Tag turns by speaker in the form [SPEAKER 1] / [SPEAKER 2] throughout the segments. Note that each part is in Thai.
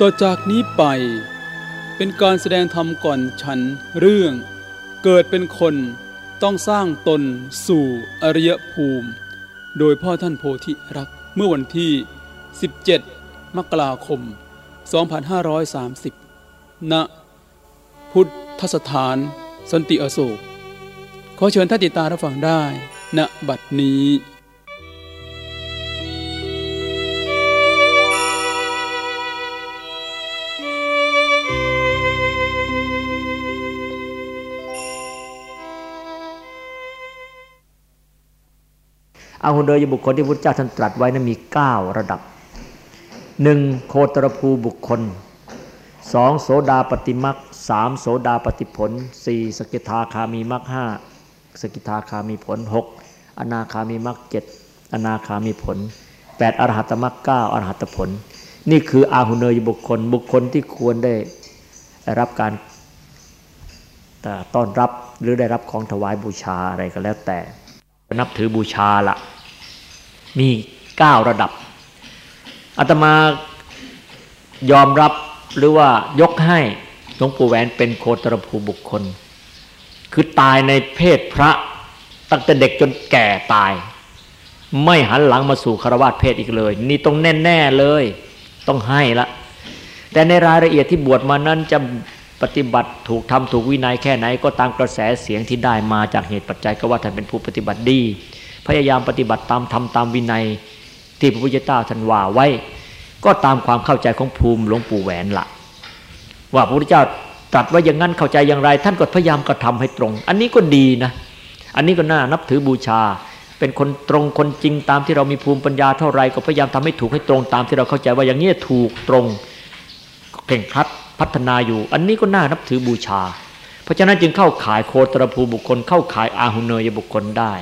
[SPEAKER 1] ต่อจากนี้ไป เป็นการแสดงธรรมก่อนฉันเรื่อง เกิดเป็นคนต้องสร้างตนสู่อริยภูมิ โดยพ่อท่านโพธิรักเมื่อวันที่ 17 มกราคม 2530 ณ พุทธสถาน สันติอโศก ขอเชิญท่านติดตามรับฟังได้ ณบัดนี้
[SPEAKER 2] อาหุเดยบุคคลที่พระเจ้าท่านตรัสไว้นั้นมี 9 ระดับหนึ่งโคตรภูบุคคลสองโสดาปฏิมักสามโสดาปฏิผลสี่สกิทาคามีมักห้าสกิทาคามีผลหกอนาคามีมักเจ็ดอนาคามีผลแปดอรหัตมักเก้าอรหัตผล นี่คืออาหุเนยบุคคลบุคคลที่ควรได้รับการต้อนรับหรือได้รับของถวายบูชาอะไรก็แล้วแต่ นับถือบูชาละ มีเก้าระดับอาตมายอมรับหรือว่ายกให้หลวงปู่แหวนเป็นโคตรภูบุคคล คือตายในเพศพระตั้งแต่เด็กจนแก่ตาย ไม่หันหลังมาสู่คารวะเพศอีกเลย นี่ต้องแน่ๆเลย ต้องให้ละแต่ในรายละเอียดที่บวชมานั้นจะปฏิบัติถูกทำถูกวินัยแค่ไหน ก็ตามกระแสเสียงที่ได้มาจากเหตุปัจจัยก็ว่าท่านเป็นผู้ปฏิบัติดี พยายามปฏิบัติตามธรรมตามวินัย ที่พระพุทธเจ้าท่านว่าไว้ ก็ตามความเข้าใจของภูมิหลวงปู่แหวนละว่าพระพุทธเจ้าตรัสว่าอย่างนั้นเข้าใจอย่างไร ท่านก็พยายามกระทาให้ตรง อันนี้ก็ดีนะ อันนี้ก็น่านับถือบูชา เป็นคนตรงคนจริงตามที่เรามีภูมิปัญญาเท่าไรก็พยายามทำให้ถูกให้ตรงตามที่เราเข้าใจว่าอย่างนี้ถูกตรงเข่งครัดพัฒนาอยู่ อันนี้ก็น่านับถือบูชา เพราะฉะนั้นจึงเข้าขายโคตรภูบุคคล เข้าขายอาหุเนยบุคคลได้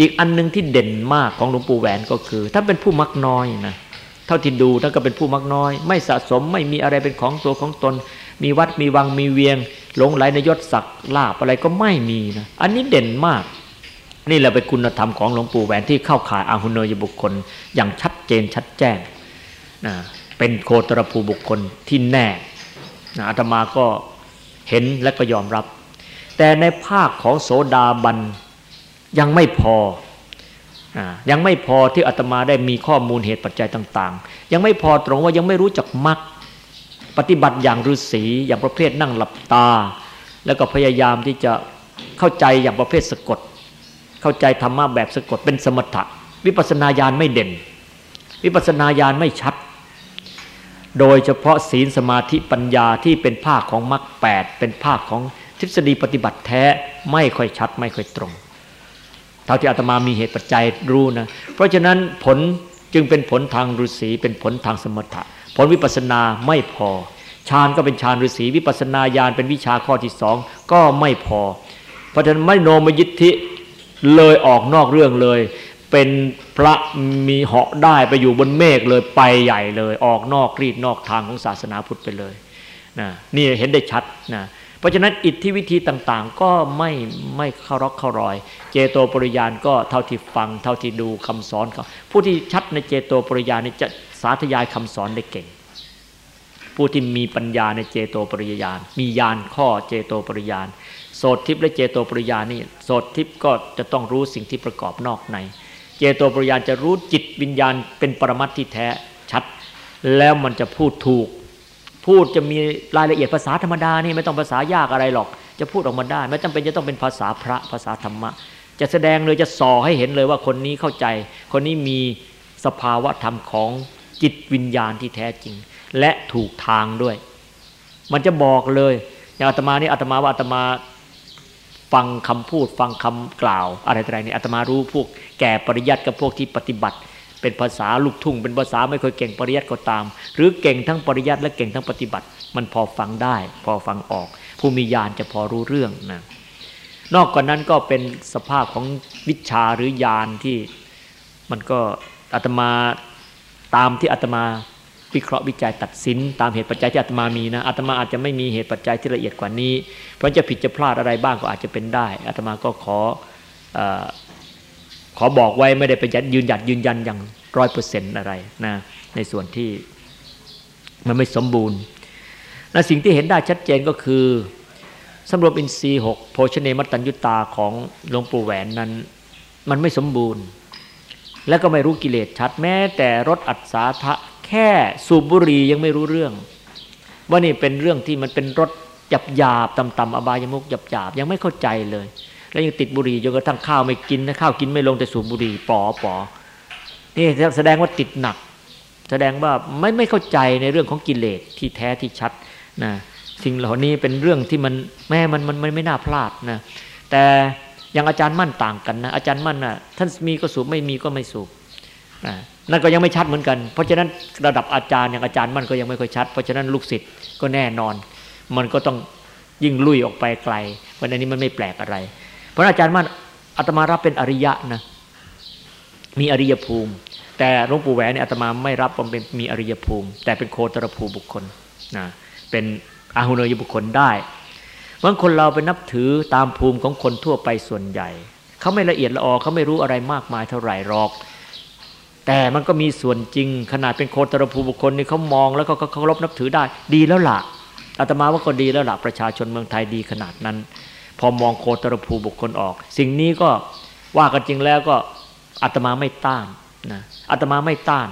[SPEAKER 2] อีกอันหนึ่งที่เด่นมากของหลวงปู่แหวนก็คือ ท่านเป็นผู้มักน้อยนะเท่าที่ดูท่านก็เป็นผู้มักน้อย ไม่สะสมไม่มีอะไรเป็นของตัวของตน มีวัดมีวังมีเวียง หลงไหลในยศศักดิ์ลาบอะไรก็ไม่มีนะอันนี้เด่นมาก นี่แหละเป็นคุณธรรมของหลวงปู่แหวนที่เข้าข่ายอาหุเนยบุคคล อย่างชัดเจนชัดแจ้งนะเป็นโคตรภูบุคคลที่แน่นอาตมาก็เห็นและก็ยอมรับ แต่ในภาคของโสดาบัน ยังไม่พออยังไม่พอที่อาตมาได้มีข้อมูลเหตุปัจจัยต่าง ๆ ยังไม่พอตรงว่ายังไม่รู้จักมรรคปฏิบัติอย่างฤาษีอย่างประเภทนั่งหลับตา แล้วก็พยายามที่จะเข้าใจอย่างประเภทสะกด เข้าใจธรรมะแบบสะกดเป็นสมถะ วิปัสนาญาณไม่เด่น วิปัสนาญาณไม่ชัด โดยเฉพาะศีลสมาธิปัญญาที่เป็นภาคของมรรคแปดเป็นภาคของทฤษฎีปฏิบัติแท้ไม่ค่อยชัดไม่ค่อยตรง เท่าที่อาตมามีเหตุปัจจัยรู้นะ เพราะฉะนั้นผลจึงเป็นผลทางฤาษีเป็นผลทางสมถะ ผลวิปัสนาไม่พอฌานก็เป็นฌานฤาษีวิปัสนาญาณเป็นวิชาข้อที่สองก็ไม่พอ เพราะฉะนั้นไม่โนมยิทธิเลยออกนอกเรื่องเลย เป็นพระมีเหาะได้ไปอยู่บนเมฆเลยไปใหญ่เลย ออกนอกรีดนอกทางของศาสนาพุทธไปเลยนะนี่เห็นได้ชัดนะ เพราะฉะนั้นอิทธิวิธีต่างๆ ก็ไม่ไม่เข้ารอกเข้ารอย เจโตปริยานก็เท่าที่ฟัง เท่าที่ดูคำสอนเขาผู้ที่ชัดในเจโตปริยานนี่จะสาธยายคำสอนได้เก่ง ผู้ที่มีปัญญาในเจโตปริยาน มียานข้อเจโตปริยาน โสตทิพย์และเจโตปริยานนี่โสตทิพย์ก็จะต้องรู้สิ่งที่ประกอบนอกใน เจโตปริยานจะรู้จิตวิญญาณเป็นปรมัตที่แท้ชัด แล้วมันจะพูดถูก พูดจะมีรายละเอียดภาษาธรรมดานี่ไม่ต้องภาษายากอะไรหรอก จะพูดออกมาได้ ไม่จำเป็นจะต้องเป็นภาษาพระภาษาธรรมะ จะแสดงเลยจะส่อให้เห็นเลยว่าคนนี้เข้าใจ คนนี้มีสภาวะธรรมของจิตวิญญาณที่แท้จริง และถูกทางด้วย มันจะบอกเลยอย่างอาตมานี่อาตมาว่าอาตมาฟังคำพูดฟังคำกล่าว อะไรต่างๆนี่อาตมารู้พวกแก่ปริยัติกับพวกที่ปฏิบัติ เป็นภาษาลูกทุ่ง เป็นภาษาไม่ค่อยเก่งปริยัติก็ตาม หรือเก่งทั้งปริยัติและเก่งทั้งปฏิบัติ มันพอฟังได้ พอฟังออก ผู้มีญาณจะพอรู้เรื่องนะนอกกว่านั้นก็เป็นสภาพของวิชาหรือญาณที่มันก็อาตมาตามที่อาตมาวิเคราะห์วิจัยตัดสิน ตามเหตุปัจจัยที่อาตมามีนะอาตมาอาจจะไม่มีเหตุปัจจัยที่ละเอียดกว่านี้ เพราะจะผิดจะพลาดอะไรบ้างก็อาจจะเป็นได้อาตมาก็ขออ ขอบอกไว้ไม่ได้ไปยืนหยัดยืนยันอย่างร้อยเปอร์เซ็นต์อะไรนะในส่วนที่มันไม่สมบูรณ์และสิ่งที่เห็นได้ชัดเจนก็คือสำรวมอินทรีย์หกโภชเนมตัญยุตาของหลวงปู่แหวนนั้น มันไม่สมบูรณ์ และก็ไม่รู้กิเลสชัดแม้ แต่รถอัศาทะแค่สูบบุหรี่ยังไม่รู้เรื่อง ว่านี่เป็นเรื่องที่มันเป็นรถหยาบหยาบต่ำๆอบายมุกหยาบหยาบยังไม่เข้าใจเลย แล้วยังติดบุหรี่จนกระทั่งข้าวไม่กินนะข้าวกินไม่ลงแต่สูบบุหรี่ปอปอนี่แสดงว่าติดหนัก แสดงว่าไม่ไม่เข้าใจในเรื่องของกิเลสที่แท้ที่ชัดนะสิ่งเหล่านี้เป็นเรื่องที่มันแม่มันมันมันไม่น่าพลาดนะแต่อย่างอาจารย์มั่นต่างกันนะอาจารย์มั่นนะท่านมีก็สูบไม่มีก็ไม่สูบนะนั่นก็ยังไม่ชัดเหมือนกัน เพราะฉะนั้นระดับอาจารย์อย่างอาจารย์มั่นก็ยังไม่ค่อยชัด เพราะฉะนั้นลูกศิษย์ก็แน่นอน มันก็ต้องยิ่งลุยออกไปไกลวันนี้มันไม่แปลกอะไร ราะอาจารย์มั่นอาตมารับเป็นอริยะนะ มีอริยภูมิ แต่หลวงปู่แหวนเนี่ยอาตมาไม่รับว่าเป็นมีอริยภูมิ แต่เป็นโคตรภูบุคคลนะเป็นอาหุเนยบุคคลได้บางคนเราไปนับถือตามภูมิของคนทั่วไปส่วนใหญ่ เขาไม่ละเอียดละออเขาไม่รู้อะไรมากมายเท่าไหร่หรอก แต่มันก็มีส่วนจริงขนาดเป็นโคตรภูบุคคลนี่เขามองแล้วก็เคารพนับถือได้ ดีแล้วล่ะอาตมาว่าก็ดีแล้วล่ะประชาชนเมืองไทยดีขนาดนั้น พอมองโคตรภูบุคคลออก สิ่งนี้ก็ว่ากันจริงแล้วก็อาตมาไม่ต้านนะอาตมาไม่ต้าน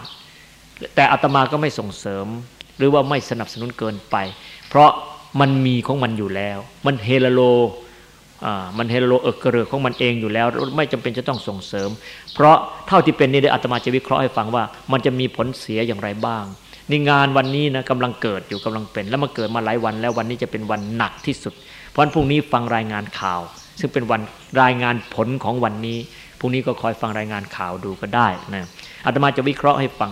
[SPEAKER 2] แต่อาตมาก็ไม่ส่งเสริม หรือว่าไม่สนับสนุนเกินไป เพราะมันมีของมันอยู่แล้ว มันเฮโลอ่ามันเฮโลเอิกเกริกของมันเองอยู่แล้ว ไม่จำเป็นจะต้องส่งเสริม เพราะเท่าที่เป็นนี่เดี๋ยวอาตมาจะวิเคราะห์ให้ฟังว่า มันจะมีผลเสียอย่างไรบ้างนี่งานวันนี้นะกำลังเกิดอยู่กำลังเป็น แล้วมาเกิดมาหลายวันแล้ววันนี้จะเป็นวันหนักที่สุด เพราะพรุ่งนี้ฟังรายงานข่าว ซึ่งเป็นวันรายงานผลของวันนี้พรุ่งนี้ก็คอยฟังรายงานข่าวดูก็ได้นะอาตมาจะวิเคราะห์ให้ฟัง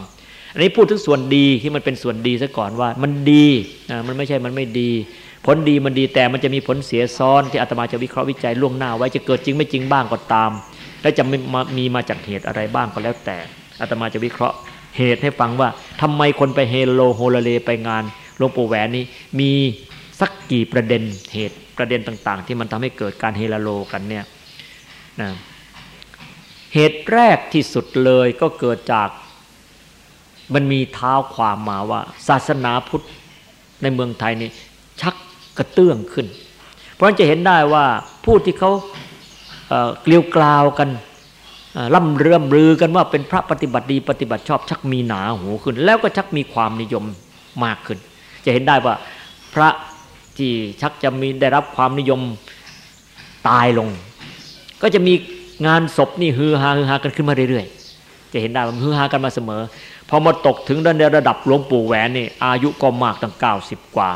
[SPEAKER 2] อันนี้พูดถึงส่วนดีที่มันเป็นส่วนดีซะก่อนว่ามันดีนะมันไม่ใช่มันไม่ดี ผลดีมันดีแต่มันจะมีผลเสียซ้อนที่อาตมาจะวิเคราะห์วิจัยล่วงหน้า ไว้จะเกิดจริงไม่จริงบ้างก็ตาม และจะมีมาจากเหตุอะไรบ้างก็แล้วแต่อาตมาจะวิเคราะห์เหตุให้ฟังว่าทำไมคนไปเฮโลโฮลเลไปงานหลวงปู่แหวนนี้มีสักกี่ประเด็นเหตุ ประเด็นต่าง ๆ ที่มันทำให้เกิดการเฮลโลกันเนี่ยนะเหตุแรกที่สุดเลยก็เกิดจากมันมีเท้าความมาว่า ศาสนาพุทธในเมืองไทยนี่ชักกระเตื้องขึ้น เพราะฉะนั้นจะเห็นได้ว่าผู้ที่เขาเกลียวกล่าวกันล่ำเรื่มรือกันว่าเป็นพระปฏิบัติดีปฏิบัติชอบชักมีหนาหูขึ้น แล้วก็ชักมีความนิยมมากขึ้น จะเห็นได้ว่าพระ ที่ชักจะมีได้รับความนิยมตายลง ก็จะมีงานศพนี่ฮือฮาฮือฮากันขึ้นมาเรื่อยๆ จะเห็นได้ว่าฮือฮากันมาเสมอพอมาตกถึงในระดับหลวงปู่แหวนนี่อายุก็มากตั้งเก้าสิบกว่า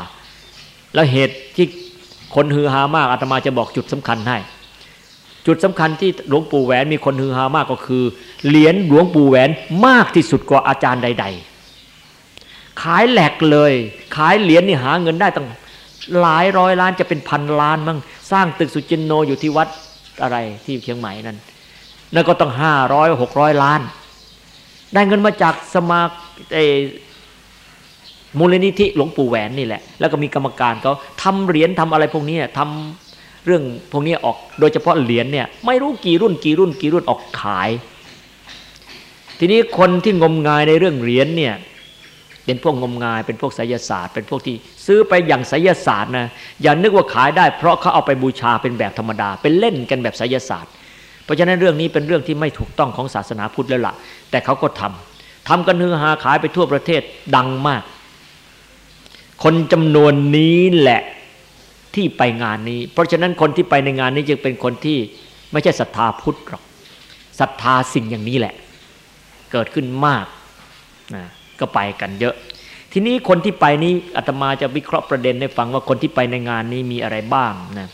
[SPEAKER 2] แล้วเหตุที่คนฮือฮามากอาตมาจะบอกจุดสำคัญให้ จุดสำคัญที่หลวงปู่แหวนมีคนฮือฮามากก็คือเหรียญหลวงปู่แหวนมากที่สุดกว่าอาจารย์ใด ๆ ขายแหลกเลย ขายเหรียญนี่หาเงินได้ตั้ง หลายร้อยล้านจะเป็นพันล้านมั้งสร้างตึกสุจินโนอยู่ที่วัดอะไรที่เชียงใหม่นั่นนั่นก็ต้องห้าร้อยหกร้อยล้าน ได้เงินมาจากสมามูลนิธิหลวงปู่แหวนนี่แหละ แล้วก็มีกรรมการเขาทำเหรียญทำอะไรพวกนี้ทำเรื่องพวกนี้ออก โดยเฉพาะเหรียญเนี่ยไม่รู้กี่รุ่นกี่รุ่นกี่รุ่นออกขาย ทีนี้คนที่งมงายในเรื่องเหรียญเนี่ย เป็นพวกงมงาย เป็นพวกไสยศาสตร์ เป็นพวกที่ซื้อไปอย่างไสยศาสตร์นะอย่านึกว่าขายได้ เพราะเขาเอาไปบูชาเป็นแบบธรรมดา เป็นเล่นกันแบบไสยศาสตร์ เพราะฉะนั้นเรื่องนี้เป็นเรื่องที่ไม่ถูกต้องของศาสนาพุทธแล้วละ่ะ แต่เขาก็ทำทำกันฮือฮาขายไปทั่วประเทศดังมาก คนจำนวนนี้แหละที่ไปงานนี้ เพราะฉะนั้นคนที่ไปในงานนี้จึงเป็นคนที่ไม่ใช่ศรัทธาพุทธหรอกศรัทธาสิ่งอย่างนี้แหละ เกิดขึ้นมากนะ ก็ไปกันเยอะ ทีนี้คนที่ไปนี้อาตมาจะวิเคราะห์ประเด็นให้ฟังว่าคนที่ไปในงานนี้มีอะไรบ้างนะ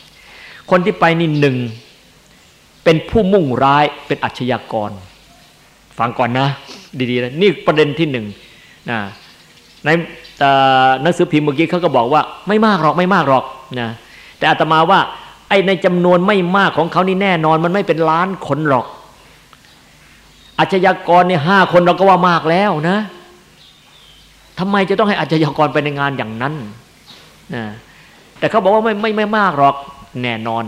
[SPEAKER 2] คนที่ไปนี่หนึ่งเป็นผู้มุ่งร้ายเป็นอัชญากร ฟังก่อนนะ ดีๆนะนี่ประเด็นที่หนึ่งนะในหนังสือพิมพ์เมื่อกี้เขาก็บอกว่าไม่มากหรอกไม่มากหรอกนะแต่อาตมาว่าไอ้ในจำนวนไม่มากของเขานี่แน่นอนมันไม่เป็นล้านคนหรอกอาชญากรเนี่ยห้าคนเราก็ว่ามากแล้วนะ ทำไมจะต้องให้อาชญากรไปในงานอย่างนั้นนะแต่เขาบอกว่าไม่ไม่ไม่มากหรอกแน่นอน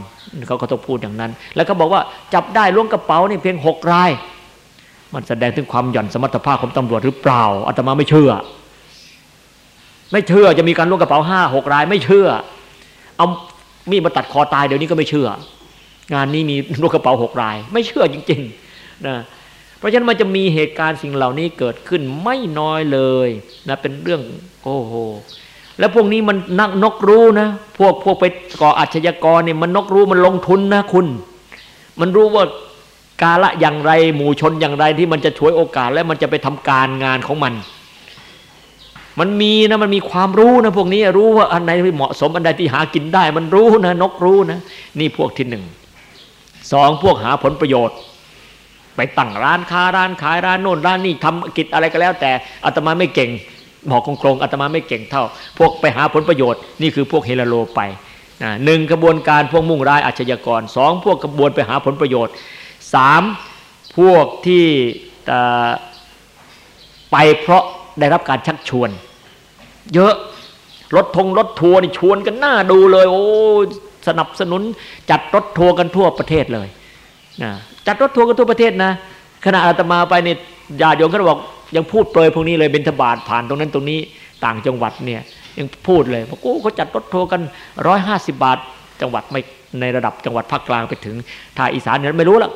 [SPEAKER 2] เขาก็ต้องพูดอย่างนั้น แล้วก็บอกว่าจับได้ล้วงกระเป๋านี่เพียงหกราย มันแสดงถึงความหย่อนสมรรถภาพของตำรวจหรือเปล่าอาตมาไม่เชื่อ ไม่เชื่อจะมีการล้วงกระเป๋าห้าหกราย ไม่เชื่อ เอามีดมาตัดคอตายเดี๋ยวนี้ก็ไม่เชื่อ งานนี้มีล้วงกระเป๋าหกราย ไม่เชื่อจริงๆนะ เพราะฉะนั้นมันจะมีเหตุการณ์สิ่งเหล่านี้เกิดขึ้นไม่น้อยเลยนะเป็นเรื่องโอ้โหแล้วพวกนี้มันนักนกรู้นะพวกพวกไปก่ออาชญากรเนี่ยมันนกรู้มันลงทุนนะคุณ มันรู้ว่ากาละอย่างไรหมู่ชนอย่างไรที่มันจะช่วยโอกาสและมันจะไปทำการงานของมัน มันมีนะมันมีความรู้นะพวกนี้รู้ว่าอันไหนที่เหมาะสมอันใดที่หากินได้ มันรู้นะนกรู้นะ นี่พวกที่หนึ่งสองพวกหาผลประโยชน์ ไปตั้งร้านค้าร้านขายร้านโน่นร้านนี่ทำกิจอะไรก็แล้ว แต่อาตมาไม่เก่งบอกโครงอาตมาไม่เก่งเท่า พวกไปหาผลประโยชน์นี่คือพวกเฮลโลไปหนึ่งกระบวนการพวกมุ่งร้ายอาชญากรสองพวกกระบวนไปหาผลประโยชน์สามพวกที่ไปเพราะได้รับการชักชวน เยอะรถทงรถทัวร์นี่ชวนกันน่าดูเลย โอ้สนับสนุนจัดรถทัวร์กันทั่วประเทศเลย จัดรถทัวร์กันทั่วประเทศนะขณะอาตมาไปเนี่ยญาติโยมเขาบอกยังพูดเปรยพวกนี้เลยบิณฑบาตผ่านตรงนั้นตรงนี้ต่างจังหวัดเนี่ยยังพูดเลยบอกโอ้เขาจัดรถทัวร์กันร้อยห้าสิบบาท จังหวัดไม่ในระดับจังหวัดภาคกลางไปถึงทางอีสานเนี่ยไม่รู้ละ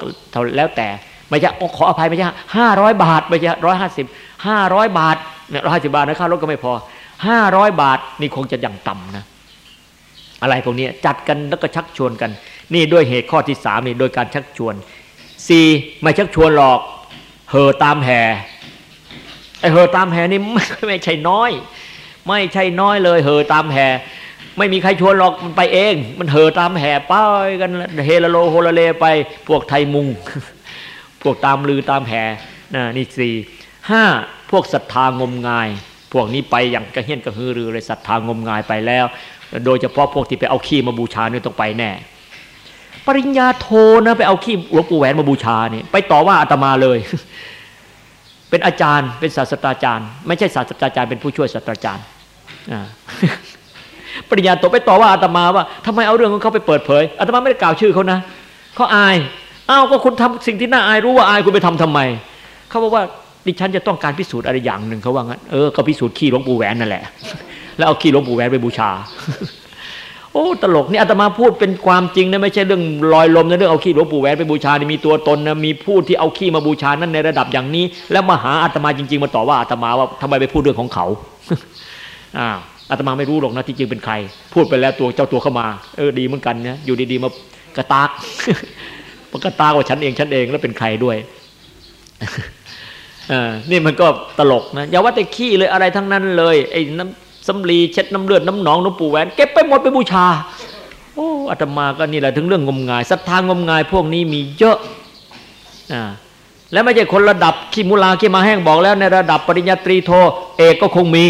[SPEAKER 2] แล้วแต่ไม่ใช่ขออภัยไม่ใช่ห้าร้อยบาทไม่ใช่ร้อยห้าสิบห้าร้อยบาทเนี่ยร้อยห้าสิบาทนะค่ารถก็ไม่พอห้าร้อยบาทนี่คงจะอย่างต่ำนะ อะไรพวกนี้จัดกันแล้วก็ชักชวนกัน นี่ด้วยเหตุข้อที่สามนี่โดยการชักชวนสี่ไม่ชักชวนหรอกเห่อตามแห่ไอเห่อตามแห่นี่ไม่ไม่ใช่น้อย ไม่ใช่น้อยเลย เห่อตามแห่ไม่มีใครชวนหรอกมันไปเอง มันเห่อตามแห่ป้ายกันเฮลโลโฮลเลไป พวกไทยมุง พวกตามลือตามแห่นะนี่สี่ห้าพวกศรัทธางมงาย พวกนี้ไปอย่างกระเหี้ยนกระหือรือเลยศรัทธางมงายไปแล้ว โดยเฉพาะพวกที่ไปเอาขี้มาบูชาเนี่ยต้องไปแน่ ปริญญาโทนะไปเอาขี้หลวงปู่แหวนมาบูชาเนี่ยไปต่อว่าอาตมาเลย เป็นอาจารย์เป็นศาสตราจารย์ ไม่ใช่ศาสตราจารย์เป็นผู้ช่วยศาสตราจารย์ปริญญาโตไปต่อว่าอาตมาว่าทำไมเอาเรื่องของเขาไปเปิดเผยอาตมาไม่ได้กล่าวชื่อเขานะเขาอายอ้าวก็คุณทำสิ่งที่น่าอายรู้ว่าอายคุณไปทำทำไมเขาบอกว่าดิฉันจะต้องการพิสูจน์อะไรอย่างหนึ่งเขาว่างั้นเออก็พิสูจน์ขี้หลวงปู่แหวนนั่นแหละแล้วเอาขี้หลวงปู่แหวนไปบูชา โอ้ตลกนี่อาตมาพูดเป็นความจริงนะไม่ใช่เรื่องลอยลมนะเรื่องเอาขี้หลวงปู่แหวนไปบูชานี่มีตัวตนนะมีผู้ที่เอาขี้มาบูชานั้นในระดับอย่างนี้ แล้วมาหาอาตมาจริง ๆ มาต่อว่าอาตมาว่าทำไมไปพูดเรื่องของเขาอ่าอาตมาไม่รู้หรอกนะที่จริงเป็นใคร พูดไปแล้วตัวเจ้าตัวเข้ามาเออดีเหมือนกันนะอยู่ดีๆมากระตากมันกระตากว่าฉันเองฉันเองแล้วเป็นใครด้วยอ่านี่มันก็ตลกนะอย่าว่าแต่ขี้เลยอะไรทั้งนั้นเลยไอ้น้ำ สำลีเช็ดน้ำเลือดน้ำหนองน้ำปูแหวนเก็บไปหมดไปบูชา โอ้อาตมาก็นี่แหละถึงเรื่องงมงายศรัทธางมงายพวกนี้มีเยอะอ่าและไม่ใช่คนระดับขี้มุลาขี้มาแห้งบอกแล้วในระดับปริญญาตรีโท เอกก็คงมี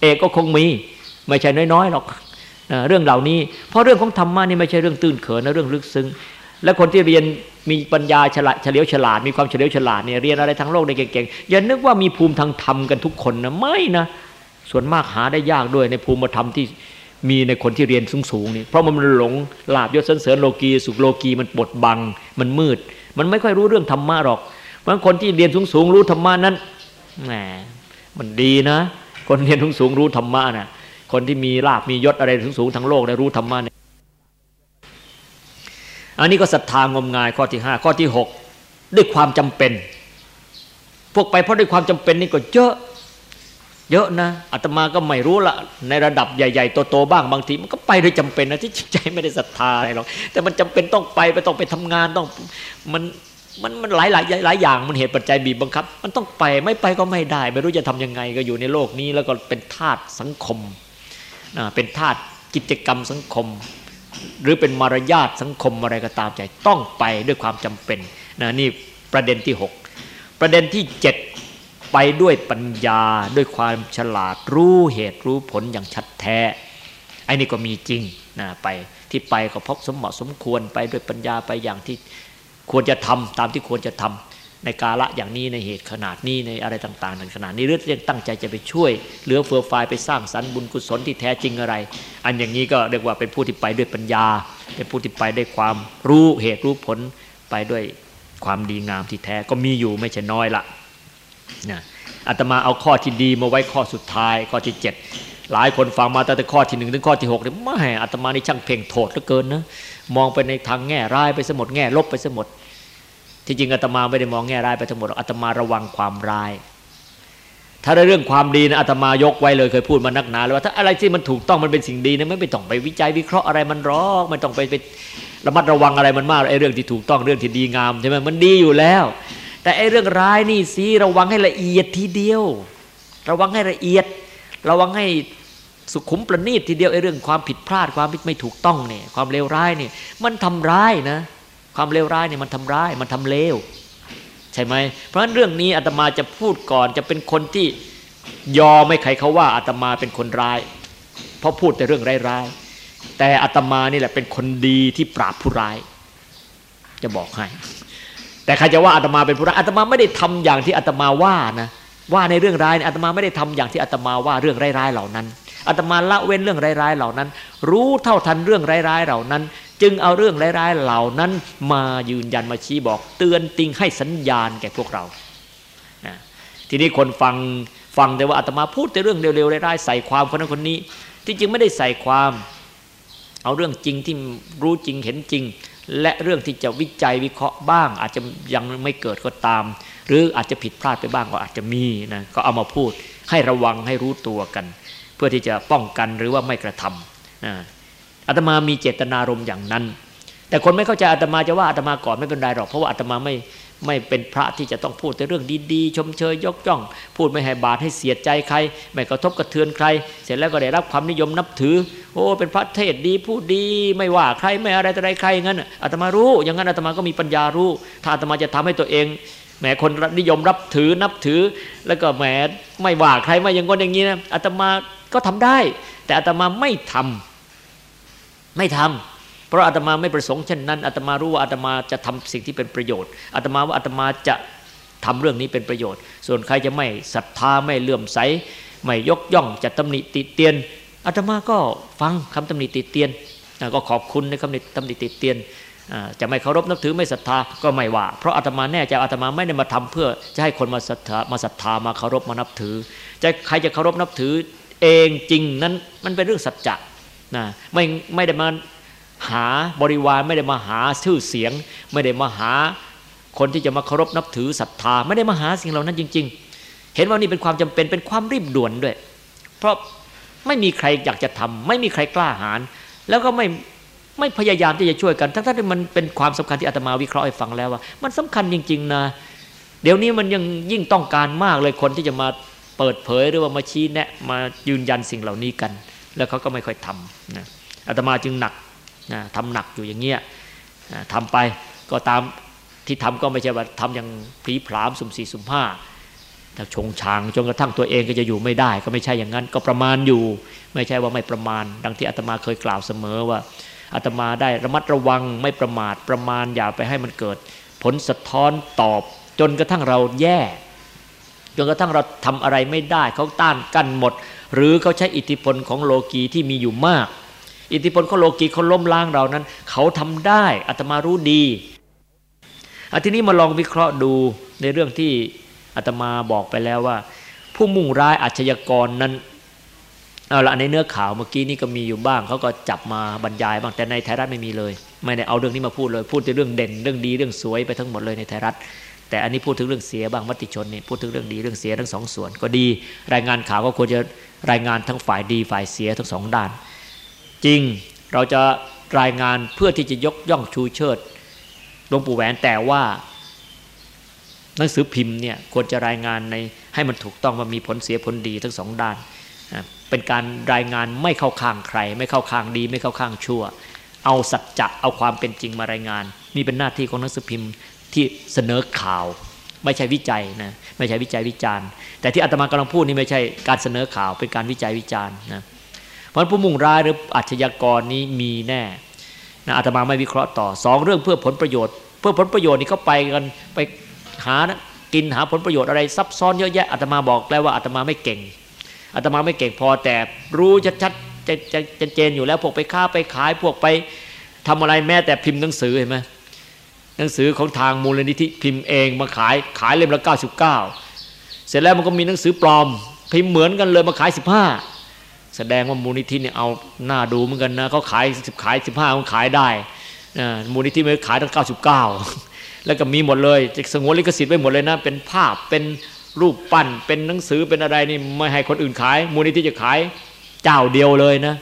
[SPEAKER 2] เอกก็คงมี ไม่ใช่น้อยๆหรอกเรื่องเหล่านี้ เพราะเรื่องของธรรมะนี่ไม่ใช่เรื่องตื้นเขินนะเรื่องลึกซึ้งและคนที่เรียนมีปัญญาฉลาดเฉลียวฉลาดมีความเฉลียวฉลาดเนี่ยเรียนอะไรทั้งโลกได้เก่งๆอย่านึกว่ามีภูมิทางธรรมกันทุกคนนะไม่นะ ส่วนมากหาได้ยากด้วยในภูมิธรรมที่มีในคนที่เรียนสูงๆนี่เพราะมันหลงลาบยศเสริญโลกีสุขโลกีมันบดบัง มันมืด มันไม่ค่อยรู้เรื่องธรรมะหรอกบางคนที่เรียนสูงๆรู้ธรรมะนั้นแหมมันดีนะ คนเรียนสูงๆรู้ธรรมะนะ่ะคนที่มีลาบมียศอะไรสูงๆทั้งโลกได้รู้ธรรมะเนี่ยอันนี้ก็ศรัทธางมงายข้อที่ห้าข้อที่หกด้วยความจำเป็น พวกไปเพราะด้วยความจำเป็นนี่ก็เยอะ เยอะนะอาตมาก็ไม่รู้ละในระดับใหญ่ๆโตๆบ้างบางทีมันก็ไปโดยจำเป็นนะที่ใจไม่ได้ศรัทธาอะไรหรอกแต่มันจำเป็นต้องไปไปต้องไปทำงานต้องมันมันมันหลายหลายหลายอย่างมันเหตุปัจจัยบีบบังคับ มันต้องไปไม่ไปก็ไม่ได้ ไม่รู้จะทํำยังไงก็อยู่ในโลกนี้ แล้วก็เป็นทาสสังคมนะเป็นทาสกิจกรรมสังคม หรือเป็นมารยาทสังคมอะไรก็ตามใจต้องไปด้วยความจำเป็นนะนี่ประเด็นที่ 6 ประเด็นที่ 7 ไปด้วยปัญญาด้วยความฉลาดรู้เหตุรู้ผลอย่างชัดแท้ไอ้นี่ก็มีจริงนะไปที่ไปก็พบสมเหมาะสมควรไปด้วยปัญญาไปอย่างที่ควรจะทำตามที่ควรจะทำในกาละอย่างนี้ในเหตุขนาดนี้ในอะไรต่างๆในขนาดนี้เรื่องเรียกตั้งใจจะไปช่วย เหลือเฟือฟายไปสร้างสรรค์บุญกุศลที่แท้จริงอะไร อันอย่างนี้ก็เรียกว่าเป็นผู้ที่ไปด้วยปัญญา เป็นผู้ที่ไปด้วยความรู้เหตุรู้ผลไปด้วยความดีงามที่แท้ก็มีอยู่ไม่ใช่น้อยละ นะอาตมาเอาข้อที่ดีมาไว้ข้อสุดท้ายข้อที่เจ็ดหลายคนฟังมาตั้งแต่ข้อที่หนึ่งถึงข้อที่หกเนี่ยไม่อาตมานี่ช่างเพ่งโทษเหลือเกินนะมองไปในทางแง่ร้ายไปสมดแง่ลบไปสมดที่จริงอาตมาไม่ได้มองแง่ร้ายไปทั้งหมดอาตมาระวังความร้าย ถ้าในเรื่องความดีนะอาตมายกไว้เลยเคยพูดมานักหนาเลยว่าถ้าอะไรที่มันถูกต้องมันเป็นสิ่งดีนะไม่ไปต้องไปวิจัยวิเคราะห์อะไรมันรอกไม่ต้องไปไประมัดระวังอะไรมันมากไอ้เรื่องที่ถูกต้องเรื่องที่ดีงามใช่ไหมมันดีอยู่แล้ว แต่ไอ้เรื่องร้ายนี่สิระวังให้ละเอียดทีเดียว ระวังให้ละเอียด ระวังให้สุขุมประณีตทีเดียวไอ้เรื่องความผิดพลาดความไม่ถูกต้องเนี่ยความเลวร้ายเนี่ยมันทำร้ายนะ ความเลวร้ายเนี่ยมันทำร้ายมันทำเลวใช่ไหมเพราะฉะนั้นเรื่องนี้อาตมาจะพูดก่อนจะเป็นคนที่ยอมไม่ใครเขาว่าอาตมาเป็นคนร้าย เพราะพูดแต่เรื่องร้ายๆแต่อาตมานี่แหละเป็นคนดีที่ปราบผู้ร้าย จะบอกให้ แต่ใครจะว่าอาตมาเป็นผู้ร้ายอาตมาไม่ได้ทำอย่างที่อาตมาว่านะว่าในเรื่องร้ายอาตมาไม่ได้ทำอย่างที่อาตมาว่าเรื่องร้ายๆเหล่านั้นอาตมาละเว้นเรื่องร้ายๆเหล่านั้น รู้เท่าทันเรื่องร้ายๆเหล่านั้น จึงเอาเรื่องร้ายๆเหล่านั้น มายืนยันมาชี้บอก เตือนติงให้สัญญาณแก่พวกเราทีนี้คนฟังฟังแต่ว่าอาตมาพูดแต่เรื่องเร็วๆร้ายๆใส่ความคนนั้นคนนี้ ที่จริงไม่ได้ใส่ความ เอาเรื่องจริงที่รู้จริงเห็นจริง และเรื่องที่จะวิจัยวิเคราะห์บ้าง อาจจะยังไม่เกิดก็ตาม หรืออาจจะผิดพลาดไปบ้างก็อาจจะมีนะก็เอามาพูดให้ระวังให้รู้ตัวกัน เพื่อที่จะป้องกันหรือว่าไม่กระทำอาตมามีเจตนารมณ์อย่างนั้น แต่คนไม่เข้าใจอาตมาจะว่าอาตมาก่อนไม่เป็นไรหรอกเพราะว่าอาตมาไม่ ไม่เป็นพระที่จะต้องพูดแต่เรื่องดีๆ ชมเชยยกย่อง พูดไม่ให้บาดให้เสียใจใคร ไม่กระทบกระเทือนใคร เสร็จแล้วก็ได้รับความนิยมนับถือ โอ้ เป็นพระเทศดีพูดดีไม่ว่าใครไม่อะไรแต่ใดใครงั้นอาตมารู้ อย่างนั้นอาตมาก็มีปัญญารู้ ถ้าอาตมาจะทำให้ตัวเองแหมคนนิยมรับถือนับถือ แล้วก็แหมไม่ว่าใครไม่อย่างนอย่างนี้นะอาตมาก็ทำได้ แต่อาตมาไม่ทำไม่ทำ เพราะอาตมาไม่ประสงค์เช่นนั้นอาตมารู้ว่าอาตมาจะทำสิ่งที่เป็นประโยชน์อาตมาว่าอาตมาจะทำเรื่องนี้เป็นประโยชน์ ส่วนใครจะไม่ศรัทธาไม่เลื่อมใสไม่ยกย่องจะตำหนิติเตียนอาตมาก็ฟังคำตำหนิติเตียนก็ขอบคุณในคำตำหนิติเตียนจะไม่เคารพนับถือไม่ศรัทธาก็ไม่ว่า เพราะอาตมาแน่ใจอาตมาไม่ได้มาทำเพื่อจะให้คนมาศรัทธามาศรัทธามาเคารพมานับถือจะใครจะเคารพนับถือเองจริงนั้นมันเป็นเรื่องสัจจะนะไม่ไม่ได้มา หาบริวารไม่ได้มาหาชื่อเสียง ไม่ได้มาหาคนที่จะมาเคารพนับถือศรัทธา ไม่ได้มาหาสิ่งเหล่านั้นจริง ๆ เห็นว่านี่เป็นความจำเป็นเป็นความรีบด่วนด้วย เพราะไม่มีใครอยากจะทำไม่มีใครกล้าหาญแล้วก็ไม่ไม่พยายามที่จะช่วยกัน ทั้งๆที่มันเป็นความสำคัญที่อาตมาวิเคราะห์ให้ฟังแล้วว่า มันสำคัญจริง ๆ นะ เดี๋ยวนี้มันยังยิ่งต้องการมากเลยคนที่จะมาเปิดเผยหรือว่ามาชี้แนะมายืนยันสิ่งเหล่านี้กัน แล้วเขาก็ไม่ค่อยทำนะอาตมาจึงหนัก นะทำหนักอยู่อย่างเงี้ยนะทำไปก็ตามที่ทำก็ไม่ใช่ว่าทำอย่างพลีพรามสุ่มสี่สุ่มห้าแต่ชงชางจนกระทั่งตัวเองก็จะอยู่ไม่ได้ ก็ไม่ใช่อย่างนั้น ก็ประมาณอยู่ ไม่ใช่ว่าไม่ประมาณ ดังที่อาตมาเคยกล่าวเสมอว่าอาตมาได้ระมัดระวังไม่ประมาทประมาณอย่าไปให้มันเกิด ผลสะท้อนตอบ จนกระทั่งเราแย่ จนกระทั่งเราทำอะไรไม่ได้เขาต้านกั้นหมด หรือเขาใช้อิทธิพลของโลกีที่มีอยู่มาก อิทธิพลของโลกีเขาล้มล้างเรานั้น เขาทำได้อาตมารู้ดีอาทีนี้มาลองวิเคราะห์ดูในเรื่องที่อาตมาบอกไปแล้วว่า ผู้มุ่งร้ายอาชญากรนั้นเอาละในเนื้อข่าวเมื่อกี้นี่ก็มีอยู่บ้างเขาก็จับมาบรรยายบ้างแต่ในไทยรัฐไม่มีเลย ไม่ได้เอาเรื่องนี้มาพูดเลย พูดแต่เรื่องเด่นเรื่องดีเรื่องสวยไปทั้งหมดเลยในไทยรัฐ แต่อันนี้พูดถึงเรื่องเสียบ้างมติชนนี่พูดถึงเรื่องดีเรื่องเสียทั้งสองส่วนก็ดี รายงานข่าวก็ควรจะรายงานทั้งฝ่ายดีฝ่ายเสียทั้งสองด้าน จริงเราจะรายงานเพื่อที่จะยกย่องชูเชิดหลวงปู่แหวนแต่ว่า หนังสือพิมพ์เนี่ยควรจะรายงานในให้มันถูกต้องว่ามีผลเสียผลดีทั้งสองด้าน เป็นการรายงานไม่เข้าข้างใคร ไม่เข้าข้างดี ไม่เข้าข้างชั่ว เอาสัจจะเอาความเป็นจริงมารายงาน นี่เป็นหน้าที่ของหนังสือพิมพ์ที่เสนอข่าว ไม่ใช่วิจัยนะไม่ใช่วิจัยวิจารณ์ แต่ที่อาตมากำลังพูดนี่ไม่ใช่การเสนอข่าวเป็นการวิจัยวิจารณ์นะ เพราะผู้มุ่งร้ายหรืออาชญากรนี้มีแน่นะอาตมาไม่วิเคราะห์ต่อสองเรื่องเพื่อผลประโยชน์ เพื่อผลประโยชน์นี่เขาไปกันไปหากินหาผลประโยชน์อะไรซับซ้อนเยอะแยะอาตมาบอกแล้วว่าอาตมาไม่เก่งอาตมาไม่เก่งพอแต่รู้ชัดๆจะจะเจนอยู่แล้วพวกไปค้าไปขายพวกไปทำอะไรแม้แต่พิมพ์หนังสือเห็นไหมหนังสือของทางมูลนิธิพิมพ์เองมาขายขายเล่มละ99 เสร็จแล้วมันก็มีหนังสือปลอม พิมพ์เหมือนกันเลยมาขายสิบห้า แสดงว่ามูลนิธิเนี่ยเอาหน้าดูเหมือนกันนะเขาขายสิบขายสิบห้ามันขายได้มูลนิธิไม่ขายตั้งเก้าสิบเก้าแล้วก็มีหมดเลยจะสงวนลิขสิทธิ์ไว้หมดเลยนะ เป็นภาพเป็นรูปปั้นเป็นหนังสือเป็นอะไรนี่ไม่ให้คนอื่นขาย มูลนิธิจะขายเจ้าเดียวเลยนะ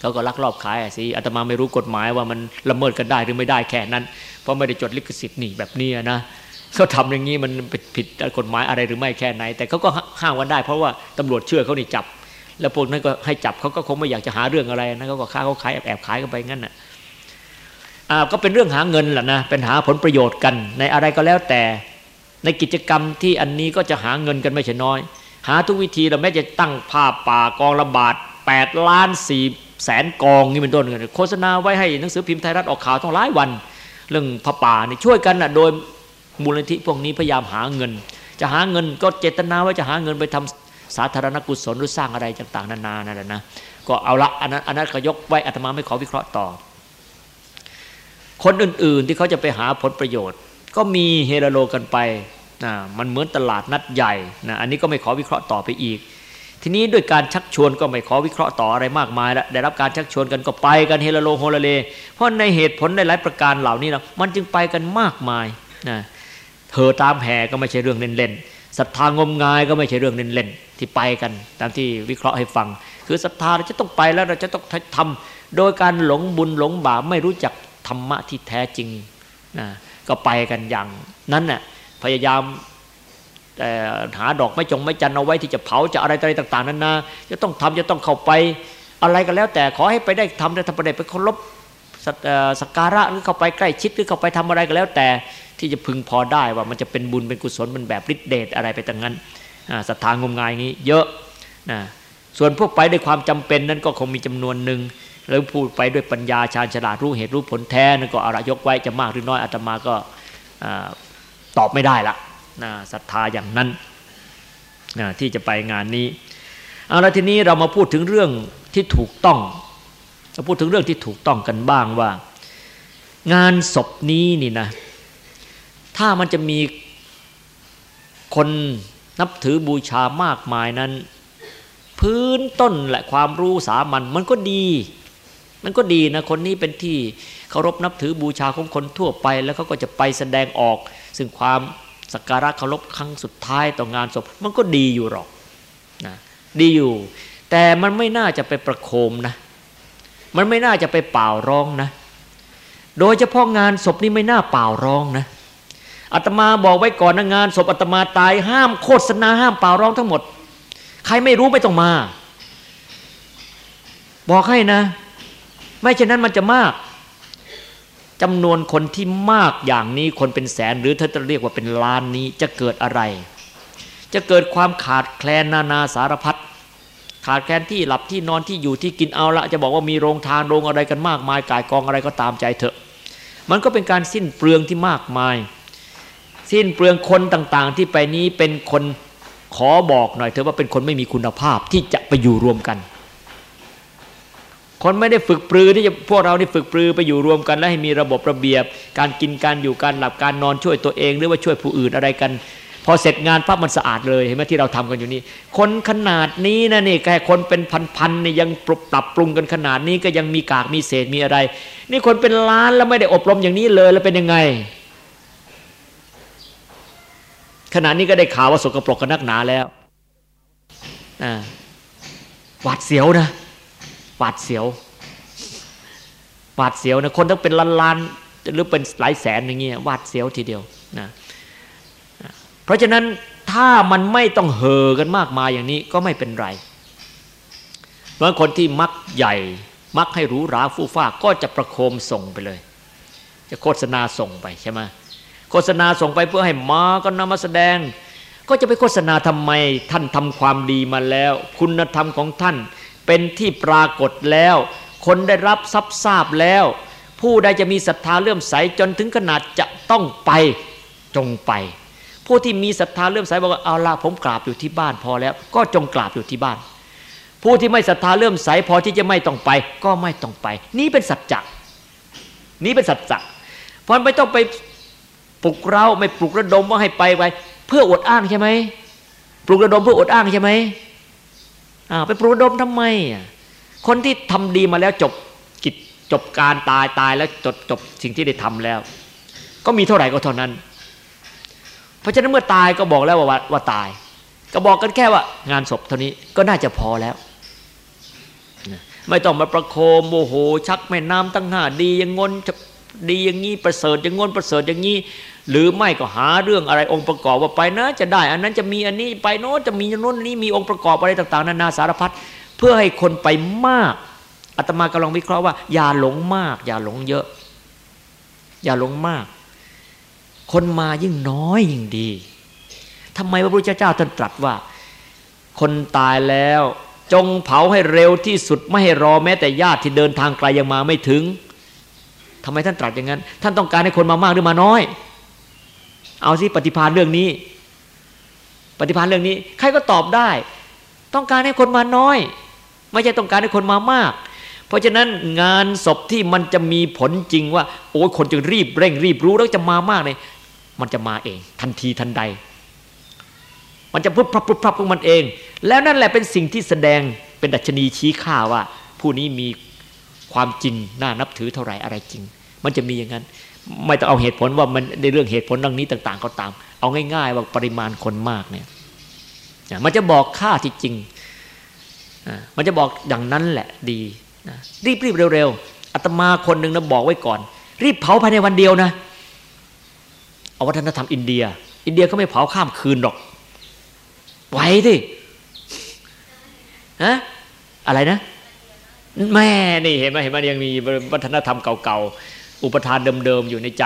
[SPEAKER 2] เขาก็ลักลอบขายสิอาตมาไม่รู้กฎหมายว่ามันละเมิดกันได้หรือไม่ได้แค่นั้น เพราะไม่ได้จดลิขสิทธิ์นี่แบบนี้นะเขาทำอย่างนี้มันผิดกฎหมายอะไรหรือไม่แค่ไหน แต่เขาก็ห้ามกันได้เพราะว่าตำรวจเชื่อเขานี่จับ แล้วพวกนั้นก็ให้จับเขาก็คงไม่อยากจะหาเรื่องอะไรนะเขาก็ค้าเขาขายแอบแอบขายกันไปงั้นน่ะอ่าก็เป็นเรื่องหาเงินแหละนะเป็นหาผลประโยชน์กัน ในอะไรก็แล้วแต่ ในกิจกรรมที่อันนี้ก็จะหาเงินกันไม่ใช่น้อย หาทุกวิธีเราแม้จะตั้งภาพป่ากองระบาด8ล้าน4แสนกองนี่เป็นต้นโฆษณาไว้ให้หนังสือพิมพ์ไทยรัฐออกข่าวต้องหลายวัน เรื่องพระป่านี่ช่วยกันนะโดยมูลนิธิพวกนี้พยายามหาเงิน จะหาเงินก็เจตนาว่าจะหาเงินไปทำ สาธารณกุศลหรือสร้างอะไรต่างๆนานานั่นแหละนะก็เอาละอันนั้นอันนั้นก็ยกไว้อาตมาไม่ขอวิเคราะห์ต่อ คนอื่น ๆที่เขาจะไปหาผลประโยชน์ ก็มีเฮโรโลกันไปนะมันเหมือนตลาดนัดใหญ่นะอันนี้ก็ไม่ขอวิเคราะห์ต่อไปอีก ทีนี้ด้วยการชักชวนก็ไม่ขอวิเคราะห์ต่ออะไรมากมายแล้วได้รับการชักชวนกันก็ไปกันเฮโรโลโฮลเล เพราะในเหตุผลในหลายประการเหล่านี้นะมันจึงไปกันมากมายนะเธอตามแห่ก็ไม่ใช่เรื่องเล่นๆศรัทธางมงายก็ไม่ใช่เรื่องเล่นๆ ที่ไปกัน ตามที่วิเคราะห์ให้ฟัง คือศรัทธาเราจะต้องไปแล้วเราจะต้องทำโดยการหลงบุญหลงบาปไม่รู้จักธรรมะที่แท้จริงนะก็ไปกันอย่างนั้นน่ะพยายามหาดอกไม้จงไม้จันเอาไว้ที่จะเผาจะอะไรอะไรต่าง ๆนั้นนะจะต้องทำจะต้องเข้าไปอะไรก็แล้ว แต่ขอให้ไปได้ทำได้ทำไปได้ไปเคารพสักการะหรือเข้าไปใกล้ชิดหรือเข้าไปทำอะไรก็แล้วแต่ที่จะพึงพอได้ว่ามันจะเป็นบุญเป็นกุศลมันแบบฤทธิเดชอะไรไปต่างนั้น ศรัทธางมงายงี้เยอะนะส่วนพวกไปด้วยความจำเป็นนั้นก็คงมีจำนวนหนึ่งแล้วพูดไปด้วยปัญญาชาญฉลาดรู้เหตุรู้ผลแท้นั่นก็อะไรยกไว้จะมากหรือน้อยอาตมาก็ตอบไม่ได้ละนะศรัทธาอย่างนั้นนะที่จะไปงานนี้เอาละทีนี้เรามาพูดถึงเรื่องที่ถูกต้องเราพูดถึงเรื่องที่ถูกต้องกันบ้างว่า งานศพนี้นี่นะ ถ้ามันจะมีคน นับถือบูชามากมายนั้น พื้นต้นและความรู้สามัญมันก็ดี มันก็ดีนะคนนี้เป็นที่เคารพนับถือบูชาของคนทั่วไป แล้วเขาก็จะไปแสดงออก ซึ่งความสักการะเคารพครั้งสุดท้ายต่องานศพมันก็ดีอยู่หรอกนะดีอยู่ แต่มันไม่น่าจะไปประโคมนะ มันไม่น่าจะไปเป่าร้องนะ โดยเฉพาะงานศพนี่ไม่น่าเป่าร้องนะ อาตมาบอกไว้ก่อนนะงานศพอาตมาตายห้ามโฆษณาห้ามเป่าร้องทั้งหมด ใครไม่รู้ไม่ต้องมา บอกให้นะ ไม่เช่นนั้นมันจะมากจำนวนคนที่มากอย่างนี้คนเป็นแสน หรือถ้าจะเรียกว่าเป็นล้านนี้จะเกิดอะไร จะเกิดความขาดแคลนนานาสารพัดขาดแคลนที่หลับที่นอนที่อยู่ที่กินเอาละ จะบอกว่ามีโรงทานโรงอะไรกันมากมายกายกองอะไรก็ตามใจเถอะ มันก็เป็นการสิ้นเปลืองที่มากมาย สิ้นเปลืองคนต่างๆ ที่ไปนี้เป็นคนขอบอกหน่อยเถอะว่าเป็นคนไม่มีคุณภาพที่จะไปอยู่รวมกัน คนไม่ได้ฝึกปรือที่จะพวกเราได้ฝึกปรือไปอยู่รวมกัน และให้มีระบบระเบียบ การกินการอยู่การหลับการนอนช่วยตัวเอง หรือว่าช่วยผู้อื่นอะไรกัน พอเสร็จงานปั๊บมันสะอาดเลยเห็นไหมที่เราทำกันอยู่นี่คนขนาดนี้นะนี่แค่คนเป็นพันๆนี่ยังปรับปรุงกันขนาดนี้ก็ยังมีกากมีเศษมีอะไร นี่คนเป็นล้านแล้วไม่ได้อบรมอย่างนี้เลยแล้วเป็นยังไง ขณะนี้ก็ได้ข่าวว่าสกปรกกันนักหนาแล้วหวาดเสียวนะหวาดเสียวหวาดเสียวนะคนต้องเป็นล้านล้านหรือเป็นหลายแสนอย่างเงี้ยหวาดเสียวทีเดียวนะเพราะฉะนั้นถ้ามันไม่ต้องเห่อกันมากมายอย่างนี้ก็ไม่เป็นไรบางคนที่มักใหญ่ มักให้รู้ราฟูฟ้าก็จะประโคมส่งไปเลย จะโฆษณาส่งไปใช่ไหม โฆษณาส่งไปเพื่อให้มาก็นำมาแสดง ก็จะไปโฆษณาทำไมท่านทำความดีมาแล้ว คุณธรรมของท่านเป็นที่ปรากฏแล้ว คนได้รับทรัพย์ทราบแล้ว ผู้ใดจะมีศรัทธาเลื่อมใสจนถึงขนาดจะต้องไปจงไป ผู้ที่มีศรัทธาเลื่อมใสบอกว่าเอาละผมกราบอยู่ที่บ้านพอแล้ว ก็จงกราบอยู่ที่บ้าน ผู้ที่ไม่ศรัทธาเลื่อมใสพอที่จะไม่ต้องไป ก็ไม่ต้องไป นี่เป็นสัจจะนี่เป็นสัจจะเพราะไม่ต้องไป ปลุกเราไม่ปลุกระดมว่าให้ไปไป เพื่ออดอ้างใช่ไหมปลุกระดมเพื่ออดอ้างใช่ไหมอ่าไปปลุกระดมทำไมอะคนที่ทำดีมาแล้วจบกิจจบการตายตายแล้วจบจบสิ่งที่ได้ทำแล้ว ก็มีเท่าไหร่ก็เท่านั้น เพราะฉะนั้นเมื่อตายก็บอกแล้วว่าว่าตาย ก็บอกกันแค่ว่างานศพเท่านี้ก็น่าจะพอแล้วไม่ต้องมาประโคมโมโหชักแม่น้ำตั้งห้าดีย่างงน ดีอย่างนี้ประเสริฐอย่างงนประเสริฐอย่างนี้ หรือไม่ก็หาเรื่องอะไรองค์ประกอบว่าไปนะ จะได้ อันนั้นจะมีอันนี้ไปโน้นจะมีโน้นนี้มีองค์ประกอบอะไรต่าง ๆ นานาสารพัดเพื่อให้คนไปมากอาตมากำลังวิเคราะห์ว่า อย่าหลงมาก อย่าหลงเยอะ อย่าหลงมาก คนมายิ่งน้อยยิ่งดีทำไมพระพุทธเจ้าท่านตรัสว่า คนตายแล้วจงเผาให้เร็วที่สุดไม่ให้รอแม้แต่ญาติที่เดินทางไกลยังมาไม่ถึง ทำไมท่านตรัสอย่างนั้น ท่านต้องการให้คนมามากหรือมาน้อย เอาสิปฏิพานเรื่องนี้ ปฏิพานเรื่องนี้ ใครก็ตอบได้ ต้องการให้คนมาน้อย ไม่ใช่ต้องการให้คนมามาก เพราะฉะนั้นงานศพที่มันจะมีผลจริงว่า โอ้คนจึงรีบเร่งรีบรู้แล้วจะมามากเลยมันจะมาเอง ทันทีทันใด มันจะพุบพับพุบพับของมันเอง แล้วนั่นแหละเป็นสิ่งที่แสดงเป็นดัชนีชี้ค่าว่า ผู้นี้มี ความจริงน่านับถือเท่าไหร่อะไรจริง มันจะมีอย่างนั้น ไม่ต้องเอาเหตุผลว่ามันในเรื่องเหตุผลดังนี้ต่างๆ ก็ตาม เอาง่ายๆว่าปริมาณคนมากเนี่ยมันจะบอกค่าที่จริงมันจะบอกอย่างนั้นแหละดีรีบรีบเร็วๆอาตมาคนหนึ่งนะบอกไว้ก่อน รีบเผาภายในวันเดียวนะเอาวัฒนธรรมอินเดีย อินเดียเขาไม่เผาข้ามคืนหรอกไหวสิฮะอะไรนะ แม่นี่เห็นไหมเห็นไหมยังมีวัฒนธรรมเก่าๆอุปทานเดิมๆอยู่ในใจ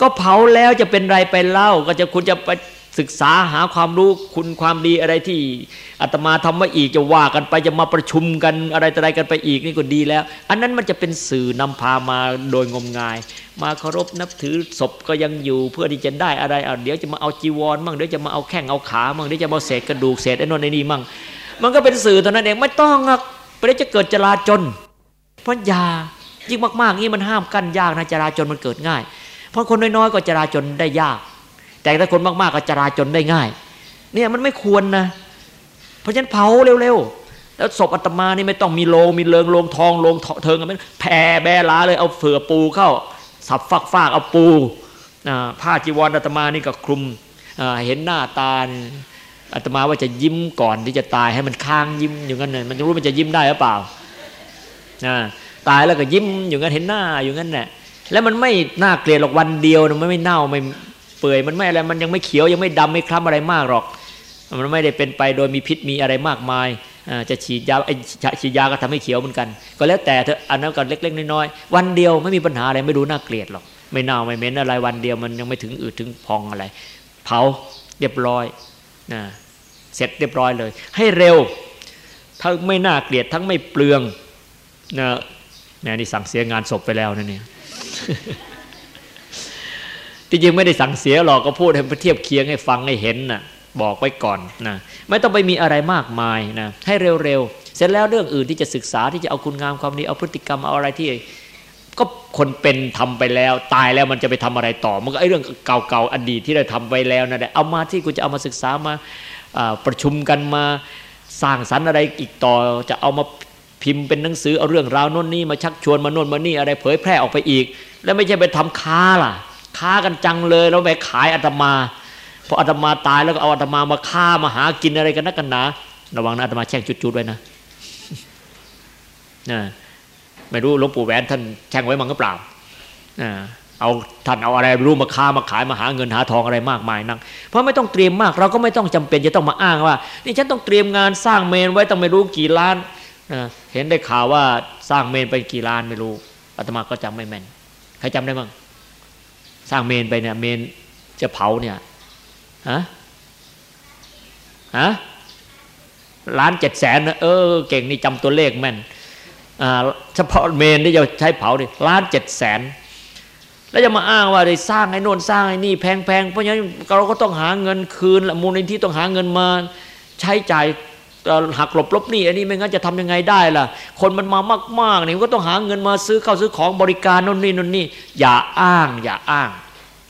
[SPEAKER 2] ก็เผาแล้วจะเป็นไรไปเล่า ก็จะคุณจะไปศึกษาหาความรู้คุณความดีอะไรที่อาตมาทำมาอีกจะว่ากันไปจะมาประชุมกันอะไรอะไรกันไปอีกนี่ก็ดีแล้ว อันนั้นมันจะเป็นสื่อนำพามาโดยงมงาย มาเคารพนับถือศพก็ยังอยู่เพื่อที่จะได้อะไรเดี๋ยวจะมาเอาจีวรมั่งเดี๋ยวจะมาเอาแข้งเอาขามั่งเดี๋ยวจะมาเศษกระดูกเศษไอ้นนไอ้นี่มั่งมันก็เป็นสื่อเท่านั้นเองไม่ต้องอะ ไปได้จะเกิดจราจนเพราะยายิ่งมากๆนี่มันห้ามกั้นยากนะจราจนมันเกิดง่าย เพราะคนน้อยๆก็จราจนได้ยาก แต่ถ้าคนมากๆก็จราจนได้ง่าย เนี่ยมันไม่ควรนะ เพราะฉะนั้นเผาเร็วๆแล้วศพอาตมานี่ไม่ต้องมีโลงมีเลิงโลงทองโลงเทิงกันแผ่แบลาเลยเอาเฟือปูเข้า สับฟักฟากเอาปูผ้าจีวรอาตมานี่ก็คลุมเห็นหน้าตา อาตมาว่าจะยิ้มก่อนที่จะตายให้มันค้างยิ้มอย่างนั้นเลยมันจะรู้มันจะยิ้มได้หรือเปล่าตายแล้วก็ยิ้มอย่างนั้นเห็นหน้าอย่างนั้นแหละแล้วมันไม่น่าเกลียดหรอกวันเดียวมันไม่เน่าไม่เปื่อยมันไม่อะไรมันยังไม่เขียวยังไม่ดำไม่คล้ำอะไรมากหรอก มันไม่ได้เป็นไปโดยมีพิษมีอะไรมากมายจะฉีดยาไอฉีดยาก็ทำให้เขียวเหมือนกัน ก็แล้วแต่เธออันนั้นก็เล็ก ๆ น้อยๆวันเดียวไม่มีปัญหาอะไรไม่ดูน่าเกลียดหรอกไม่เน่าไม่เหม็นอะไรวันเดียวมันยังไม่ถึงอืดถึงพองอะไร เผาเรียบร้อยนะ เสร็จเรียบร้อยเลย ให้เร็ว ทั้งไม่น่าเกลียดทั้งไม่เปลืองนะแม่นี่สั่งเสียงานศพไปแล้วนะเนี่ยที่จริงไม่ได้สั่งเสียหรอกก็พูดให้เทียบเคียงให้ฟังให้เห็นนะบอกไว้ก่อนนะไม่ต้องไปมีอะไรมากมายนะให้เร็วๆ เสร็จแล้วเรื่องอื่นที่จะศึกษาที่จะเอาคุณงามความดีเอาพฤติกรรมเอาอะไรที่ ก็คนเป็นทำไปแล้ว ตายแล้วมันจะไปทำอะไรต่อ มันก็ไอ้เรื่องเก่าๆอดีตที่ได้ทำไปแล้วนั่นแหละเอามาที่กูจะเอามาศึกษามา ประชุมกันมาสร้างสรรค์อะไรอีกต่อ จะเอามาพิมพ์เป็นหนังสือเอาเรื่องราวน่นนี่มาชักชวนมาโน่นมานี่อะไรเผยแพร่ออกไปอีก แล้วไม่ใช่ไปทำค้าล่ะ ค้ากันจังเลยแล้วไปขายอาตมาพออาตมาตายแล้วก็เอาอาตมามาฆ่ามาหากินอะไรกันนักกันหนาระวังนะอาตมาแช่งจุดๆไว้นะนะไม่รู้หลวงปู่แหวนท่านแช่งไว้มั้งก็เปล่า เอาท่านเอาอะไรรู้มาค้ามาขายมาหาเงินหาทองอะไรมากมายนักเพราะไม่ต้องเตรียมมาก เราก็ไม่ต้องจำเป็นจะต้องมาอ้างว่านี่ฉันต้องเตรียมงานสร้างเมนไว้ต้องไม่รู้กี่ล้านเห็นได้ข่าวว่าสร้างเมนไปกี่ล้านไม่รู้อาตมาก็จำไม่แม่นใครจำได้บ้างสร้างเมนไปเนี่ยเมนจะเผาเนี่ยฮะฮะล้านเจ็ดแสนเออเก่งนี่จำตัวเลขแม่นเฉพาะเมนที่จะใช้เผาดิล้านเจ็ดแสน แล้วจะมาอ้างว่าได้สร้างไอ้นนสร้างไอ้นี่แพงๆเพราะฉะนั้นเราก็ต้องหาเงินคืนละมูลนิธิต้องหาเงินมาใช้จ่ายหักหลบลบนี่อันนี้ไม่งั้นจะทำยังไงได้ล่ะ คนมันมามากๆเนี่ยก็ต้องหาเงินมาซื้อข้าวซื้อของบริการน่นนี่น่นนี่อย่าอ้าง อย่าอ้าง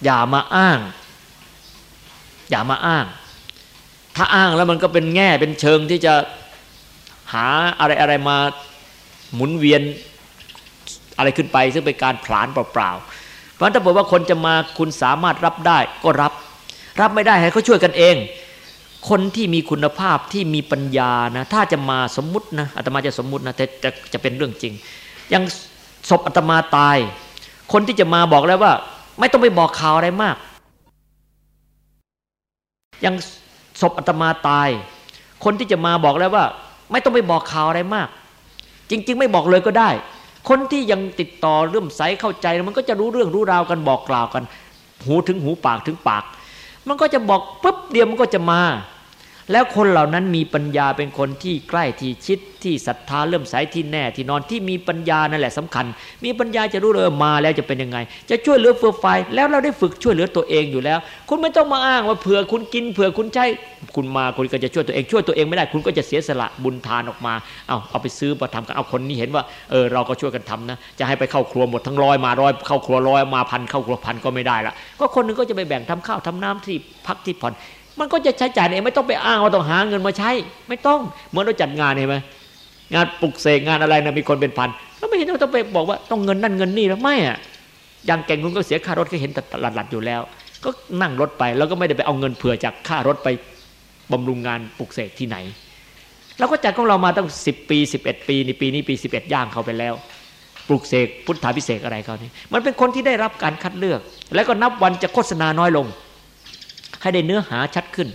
[SPEAKER 2] อย่ามาอ้าง อย่ามาอ้าง ถ้าอ้างแล้วมันก็เป็นแง่เป็นเชิงที่จะหาอะไรอะไรมาหมุนเวียนอะไรขึ้นไป ซึ่งเป็นการผลานเปล่าๆ ราะถ้าบอกว่าคนจะมาคุณสามารถรับได้ก็รับ รับไม่ได้ให้เขาช่วยกันเอง คนที่มีคุณภาพที่มีปัญญานะถ้าจะมาสมมุตินะอาตมาจะสมมุตินะแต่จะจะเป็นเรื่องจริง ยังศพอาตมาตาย คนที่จะมาบอกแล้วว่า ไม่ต้องไปบอกข่าวอะไรมาก ยังศพอาตมาตาย คนที่จะมาบอกแล้วว่า ไม่ต้องไปบอกข่าวอะไรมาก จริง ๆ ไม่บอกเลยก็ได้ คนที่ยังติดต่อเรื่มใสเข้าใจ มันก็จะรู้เรื่องรู้ราวกันบอกกล่าวกัน หูถึงหูปากถึงปาก มันก็จะบอกปุ๊บเดียวมันก็จะมา แล้วคนเหล่านั้นมีปัญญาเป็นคนที่ใกล้ที่ชิดที่ศรัทธาเริ่มใสที่แน่ที่นอนที่มีปัญญานั่นแหละสำคัญ มีปัญญาจะรู้เลยมาแล้วจะเป็นยังไง จะช่วยเหลือเฟื่อไฟแล้วเราได้ฝึกช่วยเหลือตัวเองอยู่แล้ว คุณไม่ต้องมาอ้างว่าเผื่อคุณกินเผื่อคุณใช้คุณมาคุณก็จะช่วยตัวเองช่วยตัวเองไม่ได้ คุณก็จะเสียสละบุญทานออกมาเอาเอาไปซื้อมาทำกันเอาคนนี้เห็นว่าเออเราก็ช่วยกันทำนะจะให้ไปเข้าครัวหมดทั้งร้อยมาร้อยเข้าครัวร้อยมาพันเข้าครัวพันก็ไม่ได้ละก็คนนึงก็จะไปแบ่งทำข้าวทำน้ำที่พักที่ผ่อน มันก็จะใช้จ่ายเองไม่ต้องไปอ้างว่าต้องหาเงินมาใช้ ไม่ต้องเหมือนเราจัดงานเห็นไหมงานปลุกเสกงานอะไรนะมีคนเป็นพันแล้วไม่เห็นว่าต้องไปบอกว่าต้องเงินนั่นเงินนี่แล้วไม่อะอย่างแก่งคุณก็เสียค่ารถก็เห็นแต่หลัดอยู่แล้ว ก็นั่งรถไปแล้วก็ไม่ได้ไปเอาเงินเผื่อจากค่ารถไปบำรุงงานปลุกเสกที่ไหนเราก็จัดของเรามาตั้งสิบปีสิบเอ็ดปีในปีนี้ปีสิบเอ็ดย่างเขาไปแล้วปลุกเสกพุทธาพิเศษอะไรเขานี่มันเป็นคนที่ได้รับการคัดเลือก แล้วก็นับวันจะโฆษณาน้อยลง ให้ได้เนื้อหาชัดขึ้น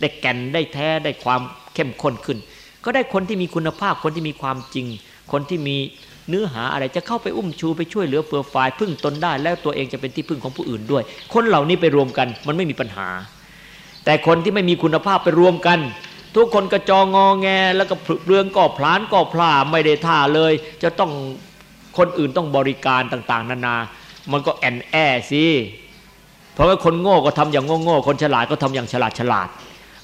[SPEAKER 2] ได้แก่นได้แท้ได้ความเข้มข้นขึ้น ก็ได้คนที่มีคุณภาพคนที่มีความจริง คนที่มีเนื้อหาอะไรจะเข้าไปอุ้มชูไปช่วยเหลือเฟื่อฟายพึ่งตนได้ แล้วตัวเองจะเป็นที่พึ่งของผู้อื่นด้วย คนเหล่านี้ไปรวมกันมันไม่มีปัญหา แต่คนที่ไม่มีคุณภาพไปรวมกัน ทุกคนกระจองงอแง แล้วก็เรื่องก่อพลานก่อพลาไม่ได้ท่าเลย จะต้องคนอื่นต้องบริการต่าง ๆ นานา มันก็แอนแอสิ เพราะว่าคนโง่ก็ทำอย่างโง่โง่คนฉลาดก็ทำอย่างฉลาดฉลาด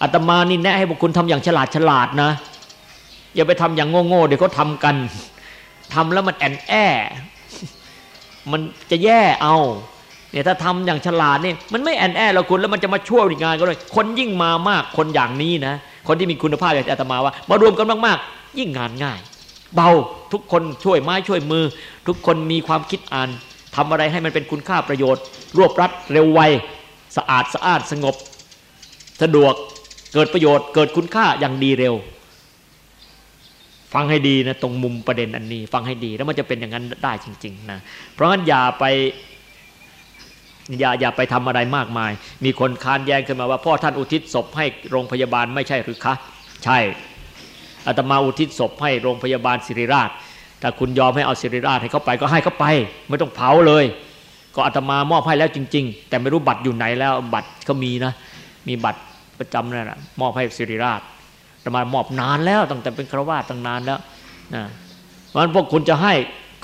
[SPEAKER 2] อาตมานี่แนะให้พวกคุณทำอย่างฉลาดฉลาดนะ อย่าไปทำอย่างโง่โง่เดี๋ยวเขาทากันทำแล้วมันแอนแอมันจะแย่เอาเนี่ยถ้าทำอย่างฉลาดนี่มันไม่แอนแอเราคุณแล้วมันจะมาช่วยงานก็เลยคนยิ่งมามากคนอย่างนี้นะ คนที่มีคุณภาพอย่างอาตมาว่า มารวมกันมากๆยิ่งงานง่าย เบาทุกคนช่วยไม้ช่วยมือ ทุกคนมีความคิดอ่าน ทำอะไรให้มันเป็นคุณค่าประโยชน์ รวบรัดเร็วไวสะอาดสะอาดสงบ สะดวกเกิดประโยชน์เกิดคุณค่าอย่างดีเร็ว ฟังให้ดีนะตรงมุมประเด็นอันนี้ ฟังให้ดีแล้วมันจะเป็นอย่างนั้นได้จริงๆนะเพราะงั้นอย่าไปอย่าอย่าไปทำอะไรมากมาย มีคนคานแย้งขึ้นมาว่าพ่อท่านอุทิศศพให้โรงพยาบาลไม่ใช่หรือคะ ใช่อาตมาอุทิศศพให้โรงพยาบาลศิริราช ถ้าคุณยอมให้เอาศิริราชให้เขาไปก็ให้เขาไป ไม่ต้องเผาเลย ก็อาตมามอบให้แล้วจริง ๆ แต่ไม่รู้บัตรอยู่ไหนแล้วบัตรเขามีนะ มีบัตรประจำนั่นแหละมอบให้ศิริราชอาตมามอบนานแล้วตั้งแต่เป็นครวาตั้งนานแล้วนะเพราะฉะนั้นพวกคุณจะให้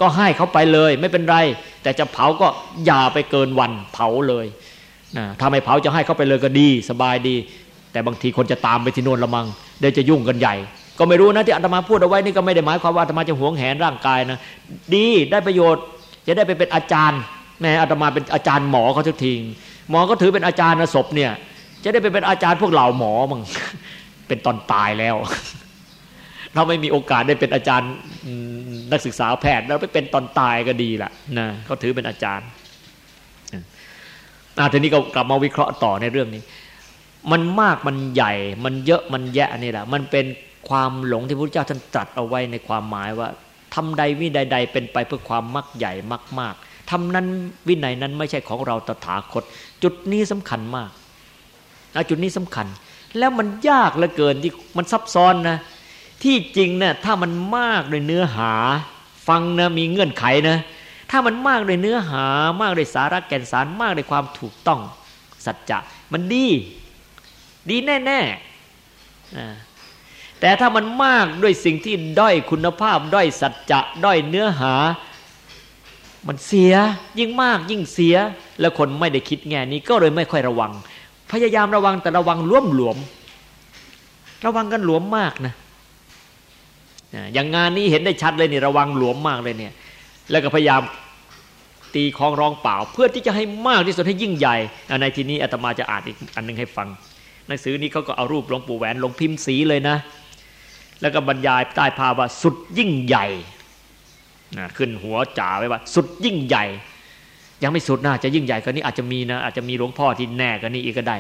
[SPEAKER 2] ก็ให้เขาไปเลย ไม่เป็นไร แต่จะเผาก็อย่าไปเกินวันเผาเลยนะถ้าไม่เผาจะให้เขาไปเลยก็ดี สบายดี แต่บางทีคนจะตามไปที่โน่นละมังเดี๋ยวจะยุ่งกันใหญ่ ก็ไม่รู้นะที่อาตมาพูดเอาไว้นี่ก็ไม่ได้หมายความว่าอาตมาจะหวงแหนร่างกายนะดีได้ประโยชน์จะได้ไปเป็นอาจารย์แม่อาตมาเป็นอาจารย์หมอเขาทุกทีหมอก็ถือเป็นอาจารย์นะศพเนี่ย จะได้ไปเป็นอาจารย์พวกเหล่าหมอมึงเป็นตอนตายแล้ว เราไม่มีโอกาสได้เป็นอาจารย์นักศึกษาแพทย์เราไปเป็นตอนตายก็ดีละนะเขาถือเป็นอาจารย์อาทีนี้ก็กลับมาวิเคราะห์ต่อในเรื่องนี้ มันมากมันใหญ่ มันเยอะมันแยะนี่แหละ มันเป็น ความหลงที่พระพุทธเจ้าท่านตรัสเอาไว้ในความหมายว่าทำใดวิใดๆเป็นไปเพื่อความมักใหญ่มากๆทำนั้นวินัยนั้นไม่ใช่ของเราตถาคต จุดนี้สำคัญมากจุดนี้สำคัญ แล้วมันยากเหลือเกินที่มันซับซ้อนนะ ที่จริงเนะี่ยถ้ามันมากโดยเนื้อหา ฟังนะมีเงื่อนไขนะ ถ้ามันมากโดยเนื้อหามากโดยสาระแก่นสารมากโดยความถูกต้องสัจจะมันดี ดีแน่ๆ แต่ถ้ามันมากด้วยสิ่งที่ด้อยคุณภาพ ด้อยสัจจะด้อยเนื้อหา มันเสียยิ่งมากยิ่งเสีย แล้วคนไม่ได้คิดแง่นี้ก็เลยไม่ค่อยระวัง พยายามระวังแต่ระวังล่วมหลวม ระวังกันหลวมมากนะอย่างงานนี้เห็นได้ชัดเลยนี่ระวังหลวมมากเลยเนี่ย แล้วก็พยายามตีคองรองเปล่า เพื่อที่จะให้มากที่สุดให้ยิ่งใหญ่ในที่นี้อาตมาจะอ่านอีกอันนึงให้ฟัง
[SPEAKER 3] หนังสือนี้เขาก็เอารูปหลวงปู่แหวนลงพิมพ์สีเลยนะ แล้วก็บรรยายใต้ภาพว่าสุดยิ่งใหญ่นะขึ้นหัวจ่าไว้ว่า สุดยิ่งใหญ่ ยังไม่สุดนะจะยิ่งใหญ่กว่านี้อาจจะมีนะอาจจะมีหลวงพ่อที่แน่กว่านี้อีกก็ได้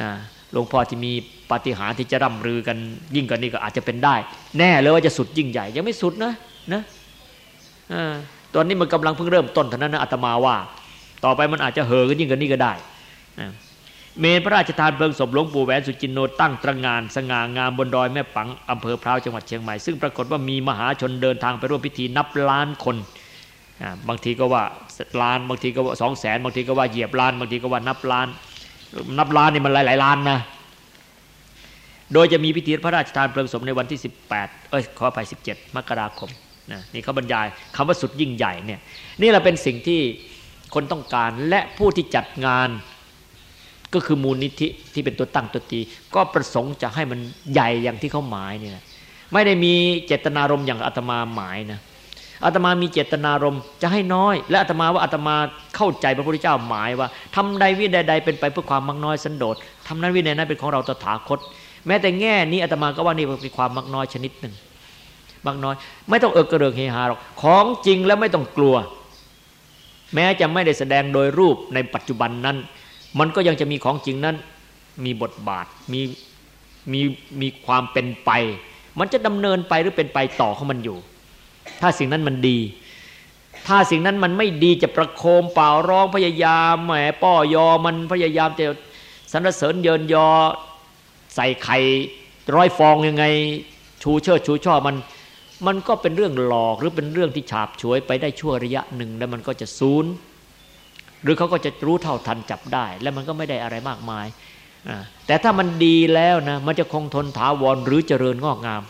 [SPEAKER 3] นะหลวงพ่อที่มีปาฏิหาริย์ที่จะร่ำรือกันยิ่งกว่านี้ก็อาจจะเป็นได้ แน่เลยว่าจะสุดยิ่งใหญ่ ยังไม่สุดนะนะตอนนี้มันกำลังเพิ่งเริ่มต้นเท่านั้นนะอาตมาว่า ต่อไปมันอาจจะเหอกันยิ่งกว่านี้ก็ได้นะ เมนพระราชทานเพลิงศพหลวงปู่แหวนสุจินโนตั้งตระงาน สง่างามบนดอยแม่ปังอำเภอพร้าวจังหวัดเชียงใหม่ ซึ่งปรากฏว่ามีมหาชนเดินทางไปร่วมพิธีนับล้านคน บางทีก็ว่าล้าน บางทีก็ว่าสองแสนบางทีก็ว่าเหยียบล้าน บางทีก็ว่านับล้าน นับล้านนี่มันหลายหลายล้านนะ โดยจะมีพิธีพระราชทานเพลิงศพในวันที่ 18 เอ้ยขอไป17 มกราคมนะนี่เขาบรรยายคำว่าสุดยิ่งใหญ่เนี่ยนี่แหละเป็นสิ่งที่คนต้องการและผู้ที่จัดงาน ก็คือมูลนิธิที่เป็นตัวตั้งตัวตี ก็ประสงค์จะให้มันใหญ่อย่างที่เขาหมายนี่นะไม่ได้มีเจตนารมณ์อย่างอาตมาหมายนะอาตมามีเจตนารมณ์จะให้น้อย และอาตมาว่าอาตมาเข้าใจพระพุทธเจ้าหมายว่าทำใดวิใดๆเป็นไปเพื่อความมักน้อยสันโดษทำนั้นวินัยนั้นเป็นของเราตถาคต แม้แต่แง่นี้อาตมาก็ว่านี่เป็นความมักน้อยชนิดหนึ่งมักน้อย ไม่ต้องเอิกกระเริงเฮฮาหรอกของจริงแล้วไม่ต้องกลัว แม้จะไม่ได้แสดงโดยรูปในปัจจุบันนั้น มันก็ยังจะมีของจริงนั้น มีบทบาทมีมีมีความเป็นไป มันจะดำเนินไปหรือเป็นไปต่อของมันอยู่ ถ้าสิ่งนั้นมันดี ถ้าสิ่งนั้นมันไม่ดีจะประโคมเปล่าร้องพยายามแหมป้อยอมันพยายามจะสรรเสริญเยินยอ ใส่ไข่ร้อยฟองยังไง ชูเชิดชูช่อมัน มันก็เป็นเรื่องหลอกหรือเป็นเรื่องที่ฉาบฉวยไปได้ชั่วระยะหนึ่งแล้วมันก็จะซูน หรือเขาก็จะรู้เท่าทันจับได้ แล้วมันก็ไม่ได้อะไรมากมายแต่ถ้ามันดีแล้วนะมันจะคงทนถาวรหรือเจริญงอกงาม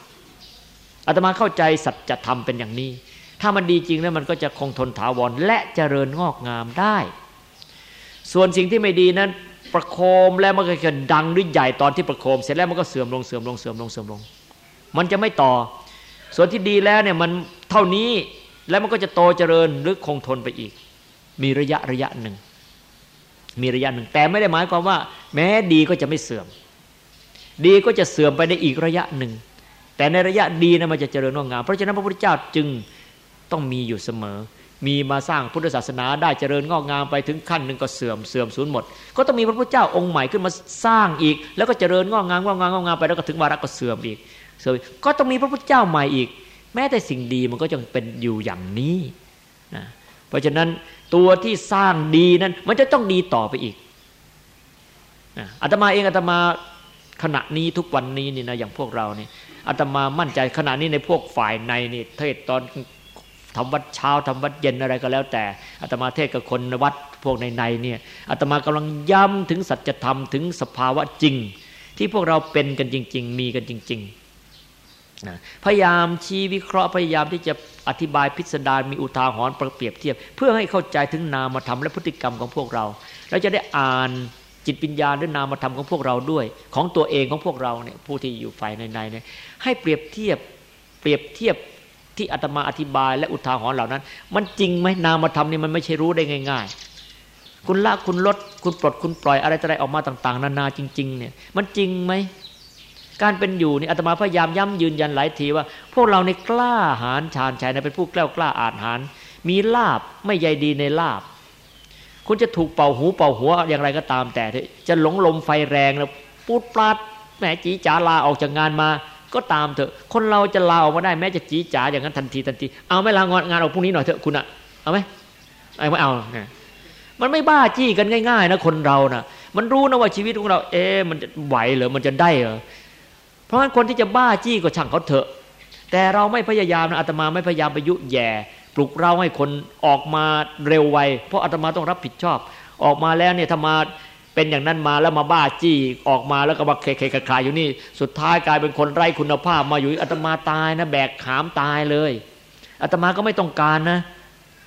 [SPEAKER 3] อาตมาเข้าใจสัจธรรมเป็นอย่างนี้ ถ้ามันดีจริงแล้วมันก็จะคงทนถาวรและเจริญงอกงามได้ ส่วนสิ่งที่ไม่ดีนั้น ประโคมแล้วมันก็จะดังหรือใหญ่ตอนที่ประโคม เสร็จแล้วมันก็เสื่อมลงเสื่อมลงเสื่อมลงเสื่อมลง มันจะไม่ต่อ ส่วนที่ดีแล้วเนี่ยมันเท่านี้แล้วมันก็จะโตเจริญหรือคงทนไปอีก มีระยะระยะหนึ่ง มีระยะหนึ่ง แต่ไม่ได้หมายความว่า แม้ดีก็จะไม่เสื่อม ดีก็จะเสื่อมไปในอีกระยะหนึ่ง แต่ในระยะดีนะมันจะเจริญงอกงาม เพราะฉะนั้นพระพุทธเจ้าจึงต้องมีอยู่เสมอ มีมาสร้างพุทธศาสนาได้เจริญงอกงามไปถึงขั้นหนึ่งก็เสื่อมเสื่อมสูญหมด ก็ต้องมีพระพุทธเจ้าองค์ใหม่ขึ้นมาสร้างอีก แล้วก็เจริญงอกงามงอกงามงอกงามไปแล้วก็ถึงวาระก็เสื่อมอีก เสื่อมก็ต้องมีพระพุทธเจ้าใหม่อีก แม้แต่สิ่งดีมันก็ยังเป็นอยู่อย่างนี้นะเพราะฉะนั้น ตัวที่สร้างดีนั้น มันจะต้องดีต่อไปอีกอาตมาเองอาตมาขณะนี้ทุกวันนี้นี่นะอย่างพวกเราเนี่ยอาตมามั่นใจขณะนี้ในพวกฝ่ายในนี่เทศตอนทำวัดเช้าทำวัดเย็นอะไรก็แล้วแต่อาตมาเทศกับคนวัดพวกในในเนี่ยอาตมากำลังย้ำถึงสัจธรรมถึงสภาวะจริง ที่พวกเราเป็นกันจริง ๆ มีกันจริง ๆ พยายามชี้วิเคราะห์พยายามที่จะอธิบายพิสดารมีอุทาหรณ์เปรียบเทียบ เพื่อให้เข้าใจถึงนามธรรมและพฤติกรรมของพวกเรา เราจะได้อ่านจิตปัญญาด้วยนามธรรมของพวกเราด้วย ของตัวเองของพวกเราเนี่ยผู้ที่อยู่ฝ่ายในในเนี่ยให้เปรียบเทียบเปรียบเทียบที่อาตมาอธิบายและอุทาหรณ์เหล่านั้น มันจริงไหมนามธรรมนี่มันไม่ใช่รู้ได้ง่าย ๆ คุณละคุณลดคุณปลดคุณปล่อยอะไรอะไรออกมาต่าง ๆ นานาจริง ๆ เนี่ย มันจริงไหม การเป็นอยู่นี่อาตมาพยายามย้ำยืนยันหลายทีว่า พวกเราในกล้าหาญชาญชัยนะเป็นผู้กล้ากล้าอาจหาร มีลาบไม่ใยดีในลาบ คุณจะถูกเป่าหูเป่าหัวอย่างไรก็ตามแต่ จะหลงลมไฟแรงแล้วปูดปลาดแหมจีจ๋าลาออกจากงานมา ก็ตามเถอะ คนเราจะลาออกมาได้แม้จะจีจ๋าอย่างนั้นทันทีทันทีเอาไม่ลางานงานออกพรุ่งนี้หน่อยเถอะคุณอะเอาไหมไอ้ไม่เอาเนี่ยมันไม่บ้าจี้กันง่าย ๆ นะคนเรานะ่ะ มันรู้นะว่าชีวิตของเรา เอ๊มันจะไหวเหรอมันจะได้เหรอ ราะฉะนั้นคนที่จะบ้าจี้ก็ช่างเขาเถอะ แต่เราไม่พยายามนะอาตมาไม่พยายามไปยุแย่ ปลุกเราให้คนออกมาเร็วไวเพราะอาตมาต้องรับผิดชอบ ออกมาแล้วเนี่ยถ้ามาเป็นอย่างนั้นมาแล้วมาบ้าจี้ออกมาแล้วก็มาเคเคคลายอยู่นี่ สุดท้ายกลายเป็นคนไร้คุณภาพมาอยู่อาตมาตายนะ แบกขามตายเลยอาตมาก็ไม่ต้องการนะ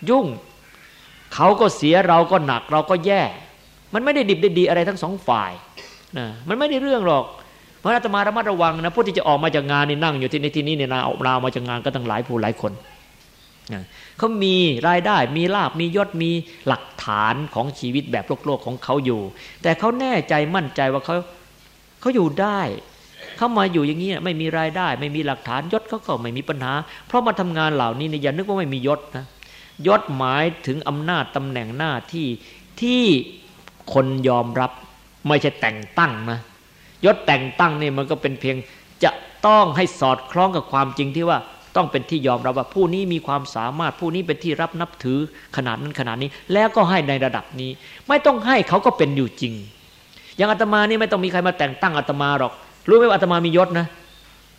[SPEAKER 3] ยุ่งเขาก็เสียเราก็หนักเราก็แย่ มันไม่ได้ดิบได้ดีอะไรทั้งสองฝ่ายนะมันไม่ได้เรื่องหรอก ราะอาตมาระมัดระวังนะผู้ที่จะออกมาจากงานนี่นั่งอยู่ที่ในที่นี้เนี่ยนาเอารามาจากงานก็ตั้งหลายผู้หลายคนเขามีรายได้มีลาบมียศมีหลักฐานของชีวิตแบบโลกโลกของเขาอยู่ แต่เขาแน่ใจมั่นใจว่าเขาเขาอยู่ได้เขามาอยู่อย่างนี้ไม่มีรายได้ ไม่มีหลักฐานยศเขาก็ไม่มีปัญหา เพราะมาทำงานเหล่านี้เนี่ยอย่านึกว่าไม่มียศนะยศหมายถึงอำนาจตำแหน่งหน้าที่ที่คนยอมรับไม่ใช่แต่งตั้งนะ ยศแต่งตั้งนี่มันก็เป็นเพียงจะต้องให้สอดคล้องกับความจริงที่ว่าต้องเป็นที่ยอมรับว่าผู้นี้มีความสามารถผู้นี้เป็นที่รับนับถือขนาดนั้นขนาดนี้ แล้วก็ให้ในระดับนี้ ไม่ต้องให้เขาก็เป็นอยู่จริง อย่างอาตมานี่ไม่ต้องมีใครมาแต่งตั้งอาตมาหรอก รู้ไหมว่าอาตมามียศนะ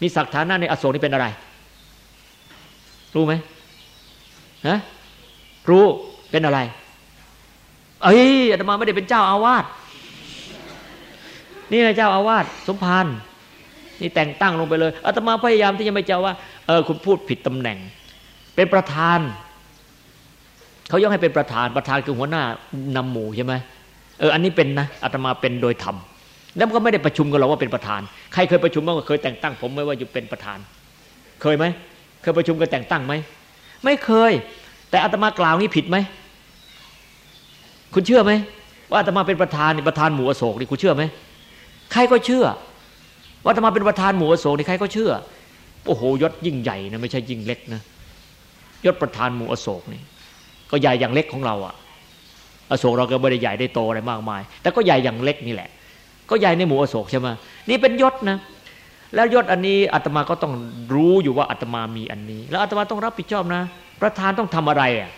[SPEAKER 3] มีศักดิ์ฐานะในอโศกนี่เป็นอะไร รู้ไหมฮะรู้เป็นอะไร เอ้ยอาตมาไม่ได้เป็นเจ้าอาวาส นี่ไงเจ้าอาวาสสมภารนี่แต่งตั้งลงไปเลยอาตมาพยายามที่จะไม่เจ้าว่าเออคุณพูดผิดตำแหน่ง เป็นประธานเขายกให้เป็นประธานประธานคือหัวหน้านำหมู่ใช่ไหมเอออันนี้เป็นนะอาตมาเป็นโดยธรรมแล้วก็ไม่ได้ประชุมกันหรอกว่าเป็นประธาน ใครเคยประชุมบ้างเคยแต่งตั้ง ผมไหมว่าอยู่เป็นประธาน เคยไหมเคยประชุมกันแต่งตั้งไหมไม่เคย แต่อาตมากล่าวนี้ผิดไหมคุณเชื่อไหมว่าอาตมาเป็นประธานประธานหมู่อโศกนี่คุณเชื่อไหม ใครก็เชื่อ ว่าอาตมาเป็นประธานหมู่อโศกนี่ใครก็เชื่อ โอ้โหยศยิ่งใหญ่นะไม่ใช่ยิ่งเล็กนะยศประธานหมู่อโศกนี่ก็ใหญ่อย่างเล็กของเราอะอโศกเราก็ไม่ได้ใหญ่ได้โตอะไรมากมาย แต่ก็ใหญ่อย่างเล็กนี่แหละ ก็ใหญ่ในหมู่อโศกใช่ไหมนี่เป็นยศนะ แล้วยศอันนี้อาตมาก็ต้องรู้อยู่ว่าอาตมามีอันนี้ แล้วอาตมาต้องรับผิดชอบนะ ประธานต้องทำอะไรอะ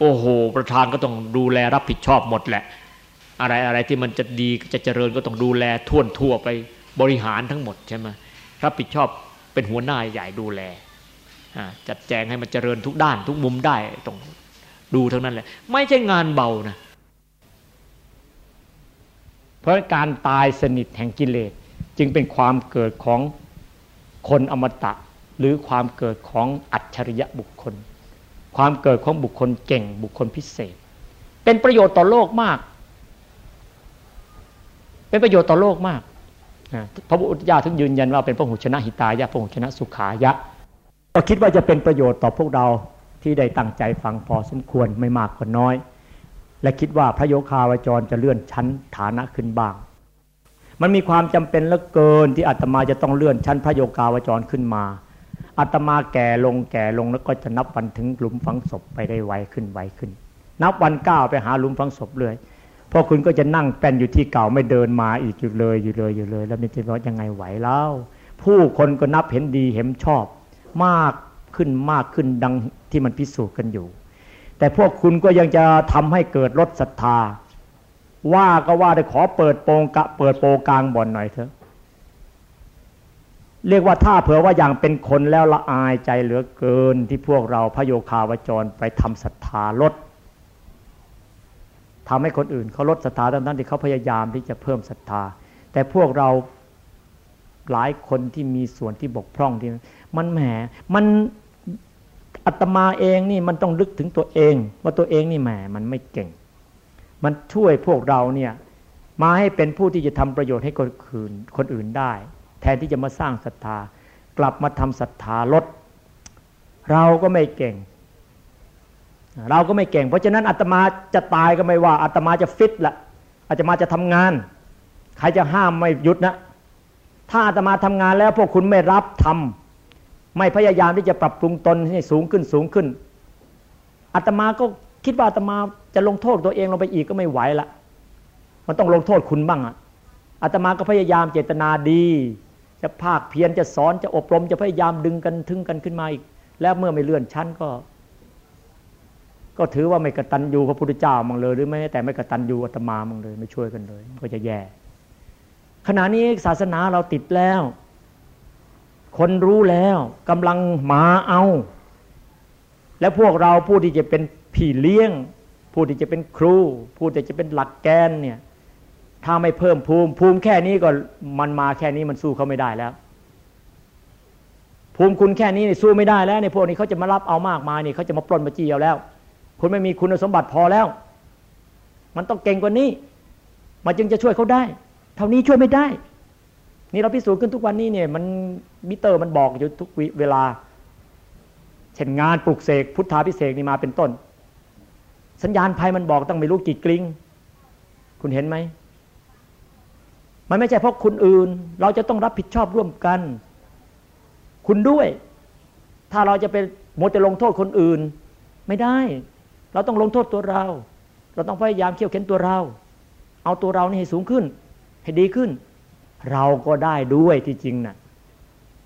[SPEAKER 3] โอ้โห ประธานก็ต้องดูแลรับผิดชอบหมดแหละ อะไรอะไรที่มันจะดีจะเจริญก็ต้องดูแลท่วนทั่วไปบริหารทั้งหมดใช่ไหมรับผิดชอบเป็นหัวหน้าใหญ่ดูแลจัดแจงให้มันเจริญทุกด้าน ทุกมุมได้ต้องดูทั้งนั้นแหละ ไม่ใช่งานเบานะ
[SPEAKER 2] เพราะการตายสนิทแห่งกิเลสจึงเป็นความเกิดของคนอมตะ หรือความเกิดของอัจฉริยะบุคคล ความเกิดของบุคคลเก่งบุคคลพิเศษ เป็นประโยชน์ต่อโลกมาก เป็นประโยชน์ต่อโลกมากพระพุทธเจ้าถึงยืนยันว่าเป็นพระหุชนะหิตายะพระหุชนะสุขายะ ก็คิดว่าจะเป็นประโยชน์ต่อพวกเราที่ได้ตั้งใจฟังพอสมควรไม่มากก็น้อย และคิดว่าพระโยคาวจรจะเลื่อนชั้นฐานะขึ้นบ้าง มันมีความจำเป็นเหลือเกินที่อาตมาจะต้องเลื่อนชั้นพระโยคาวจรขึ้นมาอาตมาแก่ลงแก่ลงแล้วก็จะนับวันถึงหลุมฝังศพไปได้ไวขึ้นไวขึ้น นับวันก้าวไปหาหลุมฝังศพเลย พราะคุณก็จะนั่งแป้นอยู่ที่เก่าไม่เดินมาอีกอยู่เลยอยู่เลยอยู่เลย แล้วมันจะว่ายังไงไหวแล้ว ผู้คนก็นับเห็นดีเห็นชอบ มากขึ้นมากขึ้นดังที่มันพิสูจน์กันอยู่ แต่พวกคุณก็ยังจะทำให้เกิดลดศรัทธา ว่าก็ว่าได้ขอเปิดโปงกะเปิดโปกลางบ่อนหน่อยเถอะเรียกว่าถ้าเผื่อว่าอย่างเป็นคนแล้วละอายใจเหลือเกินที่พวกเราพระโยคาวจรไปทำศรัทธาลด ทำให้คนอื่นเขาลดศรัทธาทั้งนั้นที่เขาพยายามที่จะเพิ่มศรัทธา แต่พวกเราหลายคนที่มีส่วนที่บกพร่องที่มันแหมมันอัตมาเองนี่มันต้องลึกถึงตัวเอง ว่าตัวเองนี่แหมมันไม่เก่ง มันช่วยพวกเราเนี่ยมาให้เป็นผู้ที่จะทำประโยชน์ให้คนอื่นคนอื่นได้ แทนที่จะมาสร้างศรัทธา กลับมาทำศรัทธาลด เราก็ไม่เก่ง เราก็ไม่เก่ง เพราะฉะนั้นอาตมาจะตายก็ไม่ว่าอาตมาจะฟิตละอาตมาจะทำงาน ใครจะห้ามไม่หยุดนะ ถ้าอาตมาทำงานแล้วพวกคุณไม่รับทำไม่พยายามที่จะปรับปรุงตนให้สูงขึ้นสูงขึ้นอาตมาก็คิดว่าอาตมาจะลงโทษตัวเองลงไปอีกก็ไม่ไหวละมันต้องลงโทษคุณบ้างอะอาตมาก็พยายามเจตนาดี จะภาคเพียรจะสอนจะอบรมจะพยายามดึงกันทึงกันขึ้นมาอีก แล้วเมื่อไม่เลื่อนชั้นก็ ก็ถือว่าไม่กระตัญญูพระพุทธเจ้ามังเลย หรือไม่แต่ไม่กระตัญญูอาตมามังเลย ไม่ช่วยกันเลย ก็จะแย่ ขณะนี้ศาสนาเราติดแล้ว คนรู้แล้วกำลังมาเอา และพวกเราผู้ที่จะเป็นพี่เลี้ยง ผู้ที่จะเป็นครู ผู้ที่จะเป็นหลักแกนเนี่ยถ้าไม่เพิ่มภูมิ ภูมิแค่นี้ก็มันมาแค่นี้มันสู้เขาไม่ได้แล้ว ภูมิคุณแค่นี้สู้ไม่ได้แล้วในพวกนี้เขาจะมารับเอามากมายนี่เขาจะมาปล้นมาจี้เอาแล้ว คุณไม่มีคุณสมบัติพอแล้ว มันต้องเก่งกว่านี้ มันจึงจะช่วยเขาได้ เท่านี้ช่วยไม่ได้ นี่เราพิสูจน์ขึ้นทุกวันนี้เนี่ย มันมิเตอร์มันบอกอยู่ทุกเวลา เช่นงานปลุกเสกพุทธาพิเศษนี่มาเป็นต้น สัญญาณภัยมันบอกตั้งไม่รู้กี่กลิ้ง คุณเห็นไหมมันไม่ใช่เพราะคุณอื่น เราจะต้องรับผิดชอบร่วมกัน คุณด้วย ถ้าเราจะเป็นโมจะลงโทษคนอื่น ไม่ได้ เราต้องลงโทษตัวเรา เราต้องพยายามเขี่ยวเข็นตัวเรา เอาตัวเรานี่ให้สูงขึ้น ให้ดีขึ้น เราก็ได้ด้วยที่จริงนะ่ะ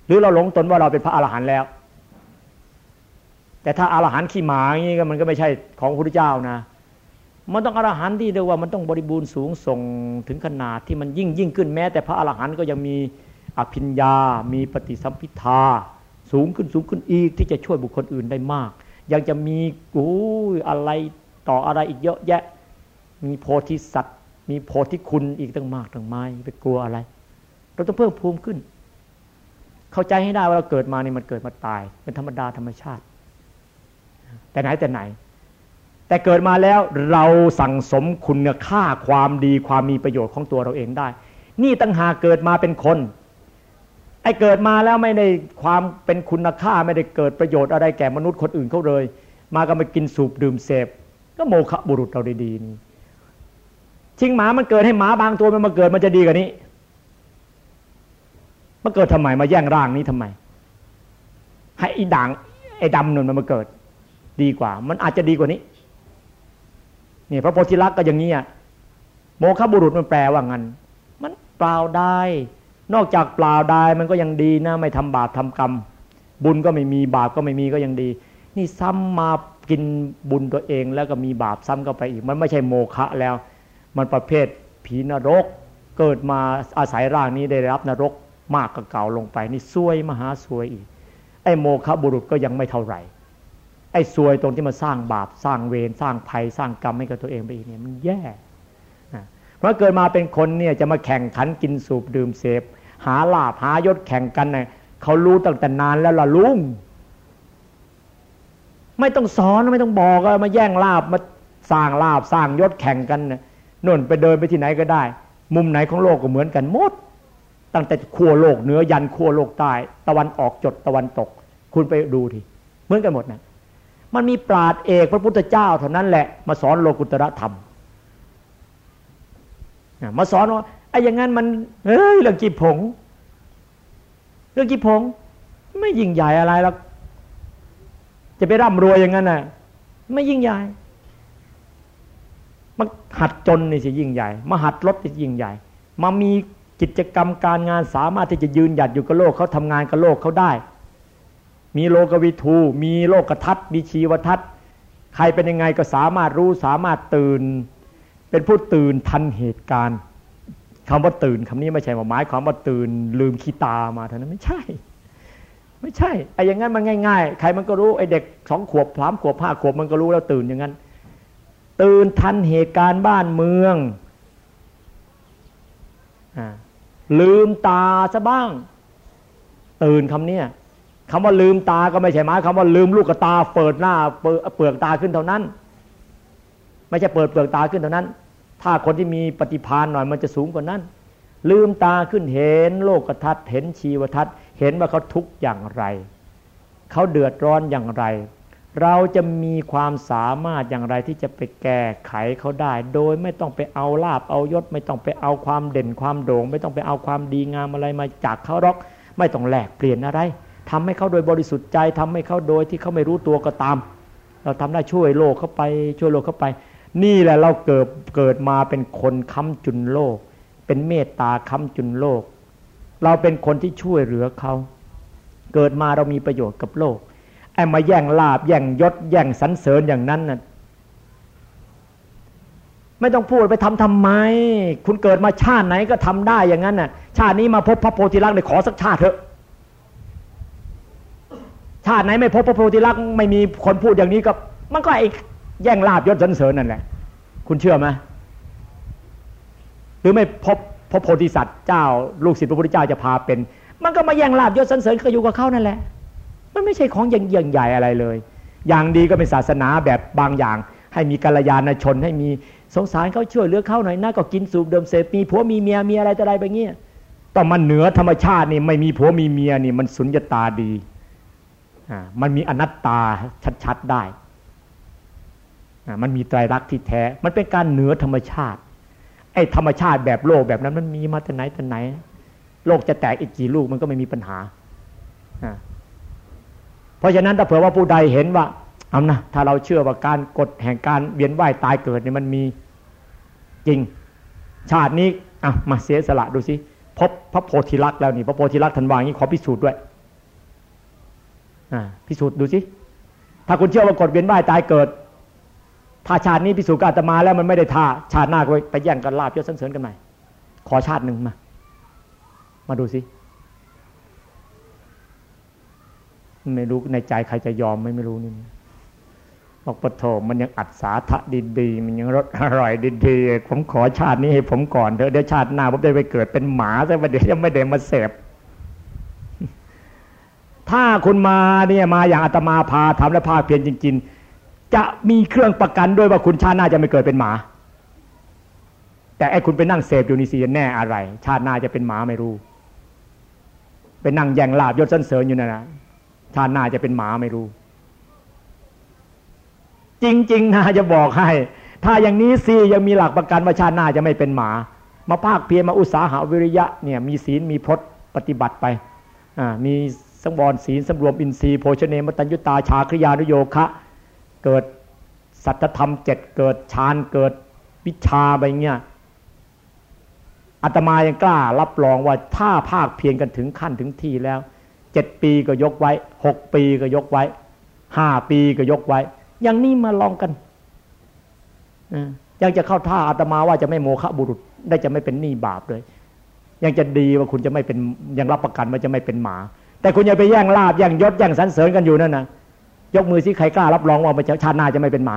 [SPEAKER 2] หรือเราหลงตนว่าเราเป็นพระอรหันต์แล้ว แต่ถ้าอรหันต์ขี้หมาอย่างนี้ก็มันก็ไม่ใช่ของพระพุทธเจ้านะมันต้องอรหันต์ที่เรียกว่ามันต้องบริบูรณ์สูงส่งถึงขนาดที่มันยิ่งยิ่งขึ้นแม้ แต่พระอรหันต์ก็ยังมีอภิญญา มีปฏิสัมพิทา สูงขึ้นสูงขึ้นอีกที่จะช่วยบุคคลอื่นได้มาก ยังจะมีกูอะไรต่ออะไรอีกเยอะแยะ มีโพธิสัตว์ มีโพธิคุณอีกตั้งมากตั้งไม่ไปกลัวอะไร เราต้องเพิ่มภูมิขึ้น เข้าใจให้ได้ว่าเราเกิดมานี่มันเกิดมาตาย เป็นธรรมดาธรรมชาติ แต่ไหนแต่ไหน แต่เกิดมาแล้วเราสั่งสมคุณค่าความดีความมีประโยชน์ของตัวเราเองได้ นี่ตั้งหาเกิดมาเป็นคน ไอ้เกิดมาแล้วไม่ได้ความเป็นคุณค่าไม่ได้เกิดประโยชน์อะไรแก่มนุษย์คนอื่นเขาเลย มาก็มากินสูบดื่มเสพก็โมฆะบุรุษเราดีๆนี่ชิงหมามันเกิดให้หมาบางตัวมันมาเกิดมันจะดีกว่านี้มันเกิดทำไมมาแย่งร่างนี้ทำไม ให้อ้ด่างไอ้ดำนุ่นมันมาเกิด ดีกว่า มันอาจจะดีกว่านี้นี่พระโพธิลักษณ์ก็อย่างนี้อะโมฆะบุรุษมันแปลว่างั้น มันเปล่าได้ นอกจากเปล่าได้มันก็ยังดีนะไม่ทำบาปทำกรรม บุญก็ไม่มีบาปก็ไม่มีก็ยังดี นี่ซ้ำมากินบุญตัวเองแล้วก็มีบาปซ้ำเข้าไปอีก มันไม่ใช่โมฆะแล้ว มันประเภทผีนรก เกิดมาอาศัยร่างนี้ได้รับนรกมากกว่าเก่าลงไป นี่ซวยมหาซวยอีก ไอ้โมฆะบุรุษก็ยังไม่เท่าไหร่ไอ้ซวยตรงที่มาสร้างบาปสร้างเวรสร้างภัยสร้างกรรมให้กับตัวเองไปอีกเนี่ยมันแย่เพราะเกิดมาเป็นคนเนี่ยจะมาแข่งขันกินสูบดื่มเสพ หาลาภหายศแข่งกันเนี่ยเขารู้ตั้งแต่นานแล้วล่ะลุงไม่ต้องสอนไม่ต้องบอกมาแย่งลาบมาสร้างลาบสร้างยศแข่งกันเนี่ยน่นไปเดินไปที่ไหนก็ได้ มุมไหนของโลกก็เหมือนกันหมด ตั้งแต่ขั้วโลกเหนือยันขั้วโลกใต้ตะวันออกจดตะวันตก คุณไปดูทีเหมือนกันหมดนะมันมีปราดเอกพระพุทธเจ้าเท่านั้นแหละมาสอนโลกุตระธรรมมาสอนว่า อ้อย่างนั้นมันเฮ้ยเรื่องจีผง เรื่องจีผง ไม่ยิ่งใหญ่อะไรหรอกจะไปร่ำรวยอย่างนั้นน่ะ ไม่ยิ่งใหญ่มาหัดจนนี่สิยิ่งใหญ่มาหัดลดนี่ยิ่งใหญ่ มามีกิจกรรมการงานสามารถที่จะยืนหยัดอยู่กับโลกเขาทำงานกับโลกเขาได้ มีโลกวิทูมีโลกทัศน์มีชีวทัศน์ ใครเป็นยังไงก็สามารถรู้สามารถตื่น เป็นผู้ตื่นทันเหตุการณ์ คำว่าตื่นคำนี้ไม่ใช่หมายความว่าตื่นลืมขี้ตามาเท่านั้นไม่ใช่ ไม่ใช่ไอ้อย่างนั้นมันง่าย ๆ ใครมันก็รู้ไอ้เด็กสองขวบสามขวบห้าขวบมันก็รู้แล้วตื่นอย่างนั้น ตื่นทันเหตุการณ์บ้านเมืองอลืมตาซะบ้าง ตื่นคำนี้คำว่าลืมตาก็ไม่ใช่หมายคำว่าลืมลูกตาเปิดหน้าเปลือกตาขึ้นเท่านั้น ไม่ใช่เปิดเปลือกตาขึ้นเท่านั้น ถ้าคนที่มีปฏิพานหน่อยมันจะสูงกว่านั้น ลืมตาขึ้นเห็นโลกทัศน์เห็นชีวทัศน์ เห็นว่าเขาทุกข์อย่างไร เขาเดือดร้อนอย่างไร เราจะมีความสามารถอย่างไรที่จะไปแก้ไขเขาได้ โดยไม่ต้องไปเอาลาบเอายศ ไม่ต้องไปเอาความเด่นความโด่ง ไม่ต้องไปเอาความดีงามอะไรมาจากเขารอก ไม่ต้องแลกเปลี่ยนอะไรทำให้เขาโดยบริสุทธิ์ใจทำให้เขาโดยที่เขาไม่รู้ตัวก็ตาม เราทำได้ช่วยโลกเข้าไป ช่วยโลกเข้าไป นี่แหละเราเกิดเกิดมาเป็นคนค้ำจุนโลก เป็นเมตตาค้ำจุนโลก เราเป็นคนที่ช่วยเหลือเขาเกิดมาเรามีประโยชน์กับโลกไอ้มาแย่งลาบแย่งยศ แย่งสรรเสริญอย่างนั้นน่ะไม่ต้องพูดไปทำทำไม คุณเกิดมาชาติไหนก็ทำได้อย่างนั้นน่ะ ชาตินี้มาพบพระโพธิลักษณ์เลยขอสักชาติเถอะ ชาติไหนไม่พบพระโพธิลักษณ์ไม่มีคนพูดอย่างนี้ก็ มันก็ไอ้ แย่งลาบยศสันเสริญนั่นแหละ คุณเชื่อไหมหรือไม่พบพระโพธิสัตว์เจ้า ลูกศิษย์พระพุทธเจ้าจะพาเป็น มันก็มาแย่งลาบยศสันเสริญก็อยู่กับเขานั่นแหละ มันไม่ใช่ของอย่างใหญ่อะไรเลย อย่างดีก็เป็นศาสนาแบบบางอย่าง ให้มีกัลยาณชน ให้มีสงสารเขาช่วยเหลือเขาหน่อยนะก็กินสูบเดิมเสพมีผัวมีเมียมีอะไรแต่อะไรแบบนี้ต้องมันเหนือธรรมชาตินี่ไม่มีผัวมีเมียนี่มันสุญญตาดีอ่ามันมีอนัตตาชัดๆได้ มันมีไตรลักษณ์ที่แท้ มันเป็นการเหนือธรรมชาติ ไอ้ธรรมชาติแบบโลกแบบนั้น มันมีมาแต่ไหนแต่ไหน โลกจะแตกอีกกี่ลูกมันก็ไม่มีปัญหา เพราะฉะนั้นถ้าเผื่อว่าผู้ใดเห็นว่าเอานะถ้าเราเชื่อว่าการกฎแห่งการเวียนว่ายตายเกิดเนี่ยมันมีจริง ชาตินี้อะมาเสียสละดูสิพบพระโพธิลักษณ์แล้วนี่พระโพธิลักษณ์ทันวางนี้ขอพิสูจน์ด้วยอ่าพิสูจน์ดูสิถ้าคุณเชื่อว่ากฎเวียนว่ายตายเกิด ถ้าชาตินี้พิสูจน์อาตมาแล้วมันไม่ได้ท่าชาติหน้าก็ไปแย่งกันลาบยศสันเสริญกันใหม่ขอชาติหนึ่งมา มาดูสิไม่รู้ในใจใครจะยอมไม่ไม่รู้นี่บอกปฐมมันยังอัดสาทะดีๆมันยังรสอร่อยดีๆผมขอชาตินี้ให้ผมก่อนเถอะเดี๋ยวชาติหน้าผมจะไปเกิดเป็นหมาซะว่าเดี๋ยวยังไม่ได้มาเสพถ้าคุณมาเนี่ยมาอย่างอาตมาพาทำและพาเพียรจริง ๆ จะมีเครื่องประกันด้วยว่าคุณชาติหน้าจะไม่เกิดเป็นหมา แต่ไอ้คุณไปนั่งเสพอยู่นี่สิแน่อะไร ชาติหน้าจะเป็นหมาไม่รู้ไปนั่งแย่งลาบยศสันเสริญอยู่นั่นนะชาติหน้าจะเป็นหมาไม่รู้ จริง ๆนะจะบอกให้ ถ้าอย่างนี้สิยังมีหลักประกันว่าชาติหน้าจะไม่เป็นหมา มาภาคเพียรมาอุตสาหาวิริยะเนี่ยมีศีลมีพจน์ปฏิบัติไปอ่ามีสังวรศีลสำรวมอินทรีย์โภชเนมตัญยุตาชาคริยานุโยคะ เกิดสัจธรรมเจ็ดเกิดฌานเกิดวิชาไปเงี้ยอาตมายังกล้า รับรองว่าถ้าภาคเพียรกันถึงขั้นถึงที่แล้วเจ็ดปีก็ยกไว้หกปีก็ยกไว้ห้าปีก็ยกไว้ อย่างนี้มาลองกันยังจะเข้าท่าอาตมาว่าจะไม่โมฆะบุรุษ ได้จะไม่เป็นหนี้บาปเลย ยังจะดีว่าคุณจะไม่เป็นยังรับประกันว่าจะไม่เป็นหมา แต่คุณอย่าไปแย่งลาบแย่งยศแย่งสรรเสริญกันอยู่นั่นนะ ยกมือสิใครกล้ารับรองว่าชาติหน้าจะไม่เป็นหมา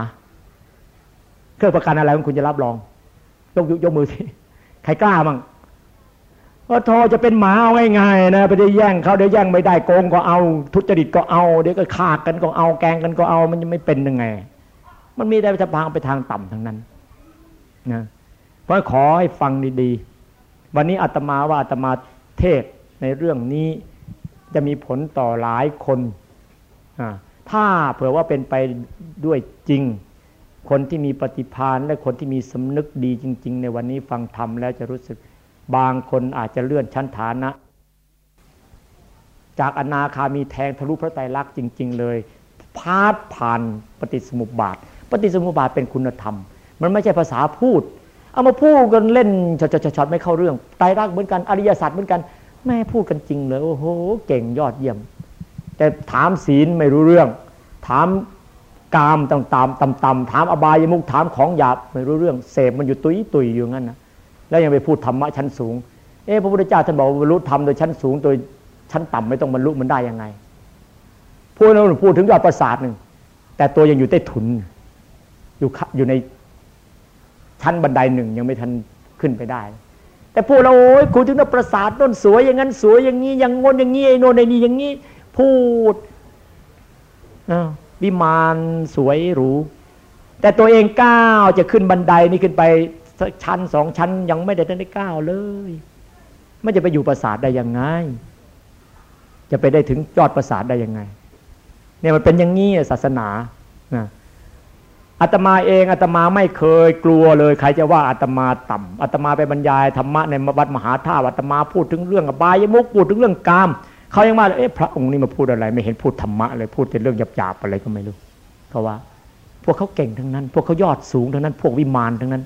[SPEAKER 2] เครื่องประกันอะไรของคุณจะรับรอง ยกยกมือสิใครกล้ามั่งว่าทอจะเป็นหมาเอาง่ายๆนะไปได้แย่งเขาเดี๋ยวแย่งไม่ได้โกงก็เอา ทุจริตก็เอาเดี๋ยวก็ขากันก็เอาแกงกันก็เอา มันจะไม่เป็นยังไง มันมีได้ไปทางไปทางต่ำทั้งนั้นนะเพราะขอให้ฟังดีๆ วันนี้อาตมาว่าอาตมาเทศในเรื่องนี้จะมีผลต่อหลายคนอ่า ถ้าเผื่อว่าเป็นไปด้วยจริง คนที่มีปฏิภาณและคนที่มีสำนึกดีจริง ๆ ในวันนี้ฟังธรรมแล้วจะรู้สึกบางคนอาจจะเลื่อนชั้นฐานะ จากอนาคามีแทงทะลุพระไตรลักษณ์จริง ๆ เลยพาดผ่านปฏิสมุปบาท ปฏิสมุปบาทเป็นคุณธรรม มันไม่ใช่ภาษาพูด เอามาพูดกันเล่นช็อตๆไม่เข้าเรื่องไตรลักษณ์เหมือนกันอริยสัจเหมือนกันแม่พูดกันจริงเลยโอ้โหเก่งยอดเยี่ยม แต่ถามศีลไม่รู้เรื่อง ถามกามต่างๆต่ำๆถามอบายมุกถามของหยาบไม่รู้เรื่อง เสพมันอยู่ตุยตุยอยู่งั้นนะแล้วยังไปพูดธรรมะชั้นสูง เอ๊ะพระพุทธเจ้าท่านบอกบรรลุธรรมโดยชั้นสูงโดยชั้นต่ำไม่ต้องบรรลุมันได้ยังไงพูดนั้นพูดถึงยอดประสาทหนึ่งแต่ตัวยังอยู่ใต้ถุน อยู่อยู่ในชั้นบันไดหนึ่งยังไม่ทันขึ้นไปได้ แต่พูดเราโอ้ยคุณถึงนประสาทต้นสวยอย่างนั้นสวยอย่างนี้อย่างงนอย่างนี้ไอ้โน่นไอ้นี่อย่างนี้ พูดวิมานสวยหรู แต่ตัวเองก้าวจะขึ้นบันไดนี่ขึ้นไปชั้นสองชั้น ยังไม่ได้ได้ก้าวเลยไม่จะไปอยู่ปราสาทได้ยังไง จะไปได้ถึงยอดปราสาทได้ยังไง เนี่ยมันเป็นอย่างนี้ศาสนานะอาตมาเองอาตมาไม่เคยกลัวเลย ใครจะว่าอาตมาต่ำอาตมาไปบรรยายธรรมะในวัดมหาธาตุอาตมาพูดถึงเรื่องอบายมุกพูดถึงเรื่องกาม เขายังว่าเอ๊ะพระองค์นี่มาพูดอะไร ไม่เห็นพูดธรรมะเลยพูดแต่เรื่องหยาบๆอะไรก็ไม่รู้เขาว่า พวกเขาเก่งทั้งนั้น พวกเขายอดสูงทั้งนั้น พวกวิมานทั้งนั้น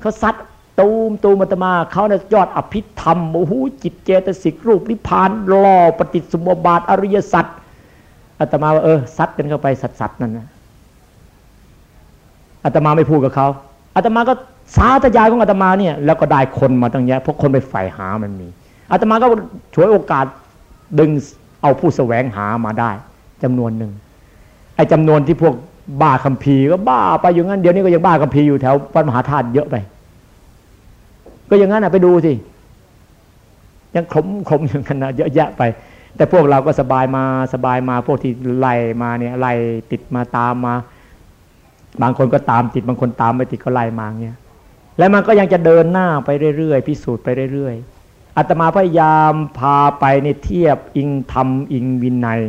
[SPEAKER 2] เขาซัดตูมตูมอาตมาเขาเนี่ยยอดอภิธรรมโอ้โหจิตเจตสิกรูปนิพพานล่อปฏิสมบาทอริยสัจอาตมาว่าเออซัดกันเข้าไปสัตว์ๆนั่นนะอาตมาไม่พูดกับเขาอาตมาก็สาธยายของอาตมาเนี่ยแล้วก็ได้คนมาตั้งเยอะเพราะคนไปใฝ่หามันมีอาตมาก็ช่วยโอกาส ดึงเอาผู้แสวงหามาได้จำนวนหนึ่งไอ้จำนวนที่พวกบ้าคัมภีร์ก็บ้าไปอย่างนั้นเดี๋ยวนี้ก็ยังบ้าคัมภีร์อยู่แถววัดมหาธาตุเยอะไป ก็อย่างนั้นอะไปดูสิยังขมขมอย่างนั้นนะเยอะแยะไป แต่พวกเราก็สบายมาสบายมาพวกที่ไล่มาเนี่ยไล่ติดมาตามมา บางคนก็ตามติดบางคนตามไม่ติดก็ไล่มาเงี้ยแล้วมันก็ยังจะเดินหน้าไปเรื่อยๆพิสูจน์ไปเรื่อยๆ อาตมาพยายามพาไปในเทียบอิงธรรมอิงวินัย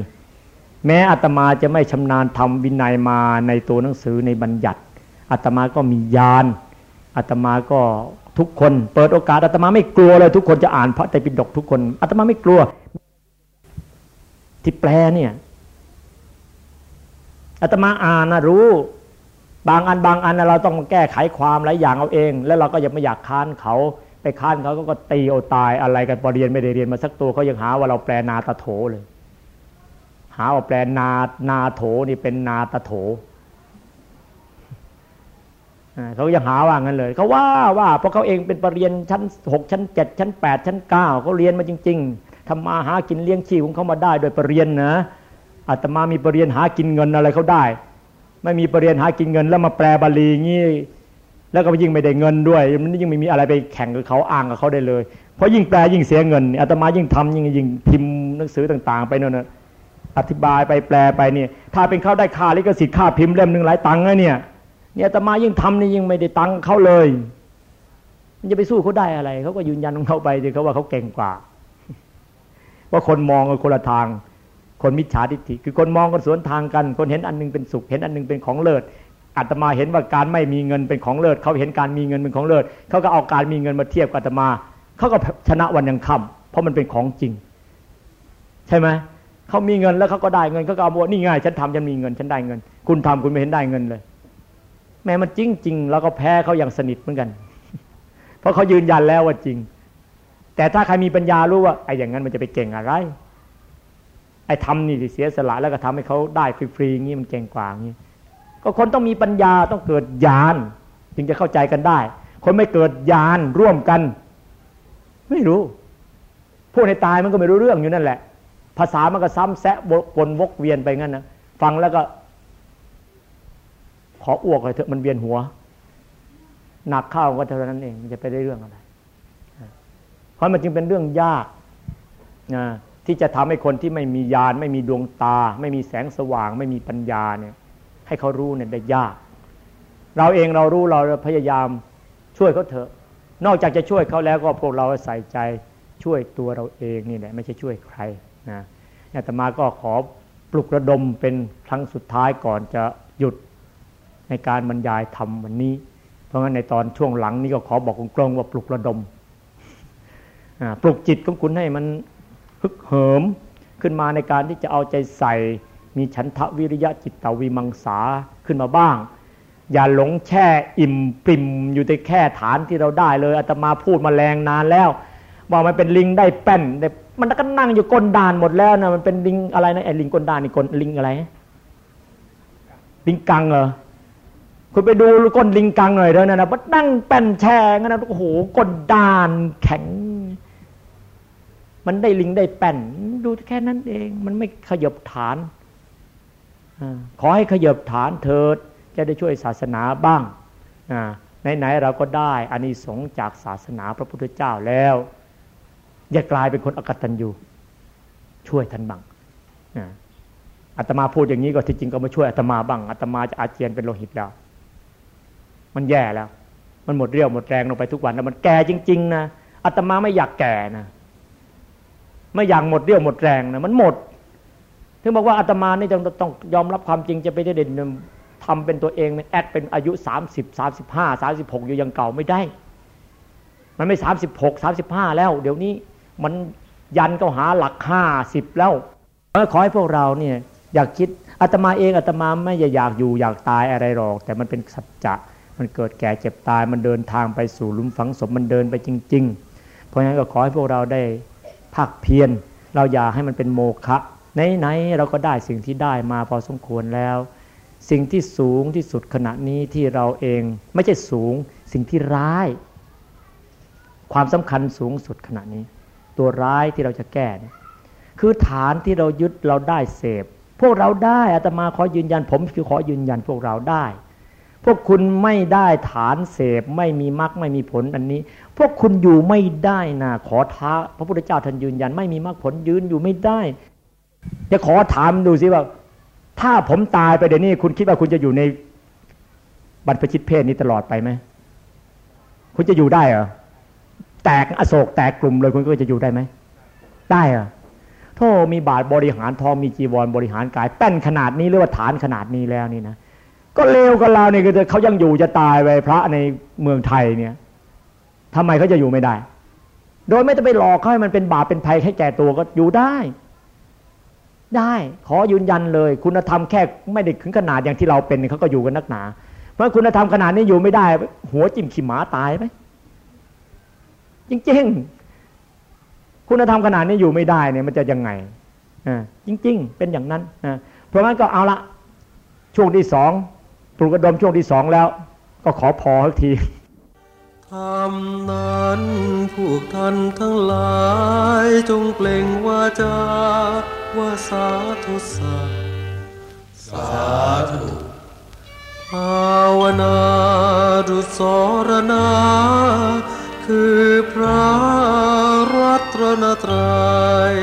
[SPEAKER 2] แม้อาตมาจะไม่ชำนาญทำวินัยมาในตัวหนังสือในบัญญัติอาตมาก็มีญาณอาตมาก็ทุกคนเปิดโอกาสอาตมาไม่กลัวเลยทุกคนจะอ่านพระไตรปิฎกทุกคนอาตมาไม่กลัว ที่แปลเนี่ยอาตมาอ่านนะรู้ บางอันบางอันเราต้องแก้ไขความหลายอย่างเอาเอง แล้วเราก็ยังไม่อยากค้านเขา ไปค้านเขาก็ตีเอาตายอะไรกันพอเรียนไม่ได้เรียนมาสักตัวเขายังหาว่าเราแปลนาตะโถเลย หาว่าแปลนานาโถนี่เป็นนาตะโถเขายังหาว่างั้นเลยเขาว่าว่าเพราะเขาเองเป็นปรริญญาชั้นหกชั้นเจ็ดชั้นแปดชั้นเก้าเขาเรียนมาจริง ๆทำมาหากินเลี้ยงชีพของเขามาได้โดยปรริญญานะอาตมามีปรริญญาหากินเงินอะไรเขาได้ ไม่มีปรริญญาหากินเงิน แล้วมาแปลบาลีงี้ แล้วก็ยิ่งไม่ได้เงินด้วย มันยิ่งไม่มีอะไรไปแข่งกับเขาอ้างกับเขาได้เลย เพราะยิ่งแปลยิ่งเสียเงินอาตมายิ่งทำยิ่งยิ่งพิมพ์หนังสือต่างๆ ไปนั่นนะอธิบายไปแปลไปเนี่ย ถ้าเป็นเขาได้ค่าลิขสิทธิ์ค่าพิมพ์เล่มหนึ่งหลายตังค์เนี่ยเนี่ยอาตมายิ่งทำนี่ยิ่งไม่ได้ตังค์เขาเลย มันจะไปสู้เขาได้อะไรเขาก็ยืนยันของเขาไปเลยเขาว่าเขาเก่งกว่าว่าคนมองกันคนละทาง คนมิจฉาทิฏฐิคือคนมองกันสวนทางกัน คนเห็นอันนึงเป็นสุข เห็นอันนึงเป็นของเลิศ อาตมาเห็นว่าการไม่มีเงินเป็นของเลิศเขาเห็นการมีเงินเป็นของเลิศเขาก็เอาการมีเงินมาเทียบกับอาตมาเขาก็ชนะวันยังค่าเพราะมันเป็นของจริง ใช่ไหมเขามีเงินแล้วเขาก็ได้เงินเขาก็เอาบอกนี่ง่ายฉันทำฉันมีเงินฉันได้เงิน คุณทำคุณไม่เห็นได้เงินเลย แม้มันจริงจริงแล้วก็แพ้เขาอย่างสนิทเหมือนกัน เพราะเขายืนยันแล้วว่าจริง แต่ถ้าใครมีปัญญารู้ว่าไอ้อย่างนั้นมันจะไปเก่งอะไรไอ้ทำนี่เสียสละแล้วก็ทำให้เขาได้ฟรีๆอย่างนี้มันเก่งกว่าอย่างนี้ ก็คนต้องมีปัญญาต้องเกิดญาณจึงจะเข้าใจกันได้ คนไม่เกิดญาณร่วมกัน ไม่รู้พูดในตายมันก็ไม่รู้เรื่องอยู่นั่นแหละ ภาษามันก็ซ้ำแซะกลวกเวียนไปงั้นนะฟังแล้วก็ ขออ้วกเลยเถอะมันเวียนหัวหนักข้าวก็เท่านั้นเองมันจะไปได้เรื่องอะไร เพราะมันจึงเป็นเรื่องยากนะที่จะทำให้คนที่ไม่มีญาณไม่มีดวงตา ไม่มีแสงสว่าง ไม่มีปัญญาเนี่ย ให้เขารู้เนี่ยได้ยาก เราเองเรารู้เราพยายามช่วยเขาเถอะ นอกจากจะช่วยเขาแล้วก็พวกเราใส่ใจช่วยตัวเราเองนี่แหละไม่ใช่ช่วยใครนะอาตมาก็ขอปลุกระดมเป็นครั้งสุดท้ายก่อนจะหยุดในการบรรยายธรรมวันนี้ เพราะงั้นในตอนช่วงหลังนี้ก็ขอบอกกลงว่าปลุกระดมปลุกจิตของคุณให้มันฮึกเหิมขึ้นมาในการที่จะเอาใจใส่ มีฉันทะวิริยะจิตตวิมังสาขึ้นมาบ้าง อย่าหลงแช่อิ่มปริมอยู่ในแค่ฐานที่เราได้เลยอาตมาพูดมาแรงนานแล้วบอกมันเป็นลิงได้แป้นมันก็นั่งอยู่ก้นดานหมดแล้วนะมันเป็นลิงอะไรนะไอ้ลิงก้นดานนี่ก้นลิงอะไรลิงกังเหรอคุณไปดูก้นลิงกังหน่อยเถอะนะนะมันนั่งแป้นแช่งั้นนะโอ้โหก้นดานแข็ง มันได้ลิงได้แป้น ดูแค่นั้นเอง มันไม่ขยบฐาน ขอให้ขยบฐานเถิด จะได้ช่วยศาสนาบ้างไหนๆเราก็ได้อานิสงส์จากศาสนาพระพุทธเจ้าแล้ว อย่ากลายเป็นคนอกตัญญูช่วยท่านบ้างอาตมาพูดอย่างนี้ก็ที่จริงก็มาช่วยอาตมาบ้างอาตมาจะอาเจียนเป็นโลหิตแล้ว มันแย่แล้ว มันหมดเรี่ยวหมดแรงลงไปทุกวันแล้วมันแก่จริง ๆ นะอาตมาไม่อยากแก่นะไม่อยากหมดเรี่ยวหมดแรงนะมันหมด ถึงบอกว่าอาตมานี่ต้องต้องยอมรับความจริงจะไปได้เด่นทำเป็นตัวเองเป็นแอดเป็นอายุสามสิบสามสิบห้าสามสิบหกอยู่ยังเก่าไม่ได้ มันไม่สามสิบหกสามสิบห้าแล้ว เดี๋ยวนี้มันยันก็หาหลักห้าสิบแล้วขอให้พวกเราเนี่ยอยากคิดอาตมาเองอาตมาไม่อยากอยู่อยากตายอะไรหรอก แต่มันเป็นสัจจะมันเกิดแก่เจ็บตายมันเดินทางไปสู่ลุมฝังศพมันเดินไปจริง ๆ เพราะฉะนั้นก็ขอให้พวกเราได้ภาคเพียรเราอย่าให้มันเป็นโมฆะ ไหนๆเราก็ได้สิ่งที่ได้มาพอสมควรแล้ว สิ่งที่สูงที่สุดขณะนี้ที่เราเองไม่ใช่สูงสิ่งที่ร้าย ความสำคัญสูงสุดขณะนี้ ตัวร้ายที่เราจะแก่คือฐานที่เรายึดเราได้เสพ พวกเราได้อาตมาขอยืนยัน ผมคือขอยืนยันพวกเราได้ พวกคุณไม่ได้ฐานเสพ ไม่มีมรรคไม่มีผลอันนี้ พวกคุณอยู่ไม่ได้นะขอท้า พระพุทธเจ้าท่านยืนยัน ไม่มีมรรคผลยืนอยู่ไม่ได้ จะขอถามดูสิว่า ถ้าผมตายไปเดี๋ยวนี้คุณคิดว่าคุณจะอยู่ในบรรพชิตเพศนี้ตลอดไปไหมคุณจะอยู่ได้เหรอแตกอโศกแตกกลุ่มเลยคุณก็จะอยู่ได้ไหมได้เหรอโทมีบาทบริหารทองมีจีวรบริหารกายแป้นขนาดนี้หรือว่าฐานขนาดนี้แล้วนี่นะก็เลวกับเราเนี่ยคือเขายังอยู่จะตายไปพระในเมืองไทยเนี่ยทำไมเขาจะอยู่ไม่ได้ โดยไม่ต้องไปหลอกเขาให้มันเป็นบาปเป็นภัยให้แก่ตัวก็อยู่ได้ ได้ขอยืนยันเลย คุณธรรมแค่ไม่ได้ถึงขนาดอย่างที่เราเป็นเขาก็อยู่กันนักหนา เพราะคุณธรรมขนาดนี้อยู่ไม่ได้ หัวจิ้มขี้หมาตายไหมจริงๆ คุณธรรมขนาดนี้อยู่ไม่ได้เนี่ยมันจะยังไงอ่าจริง ๆ เป็นอย่างนั้นนะเพราะงั้นก็เอาละช่วงที่สองปลุกระดมช่วงที่สองแล้ว ก็ขอพอทั
[SPEAKER 4] คำนั้นผูกท่านทั้งหลายจงเปล่งวาจาว่าสาธุสาสาธุภาวนาดุสรณา คือพระรัตนตรัย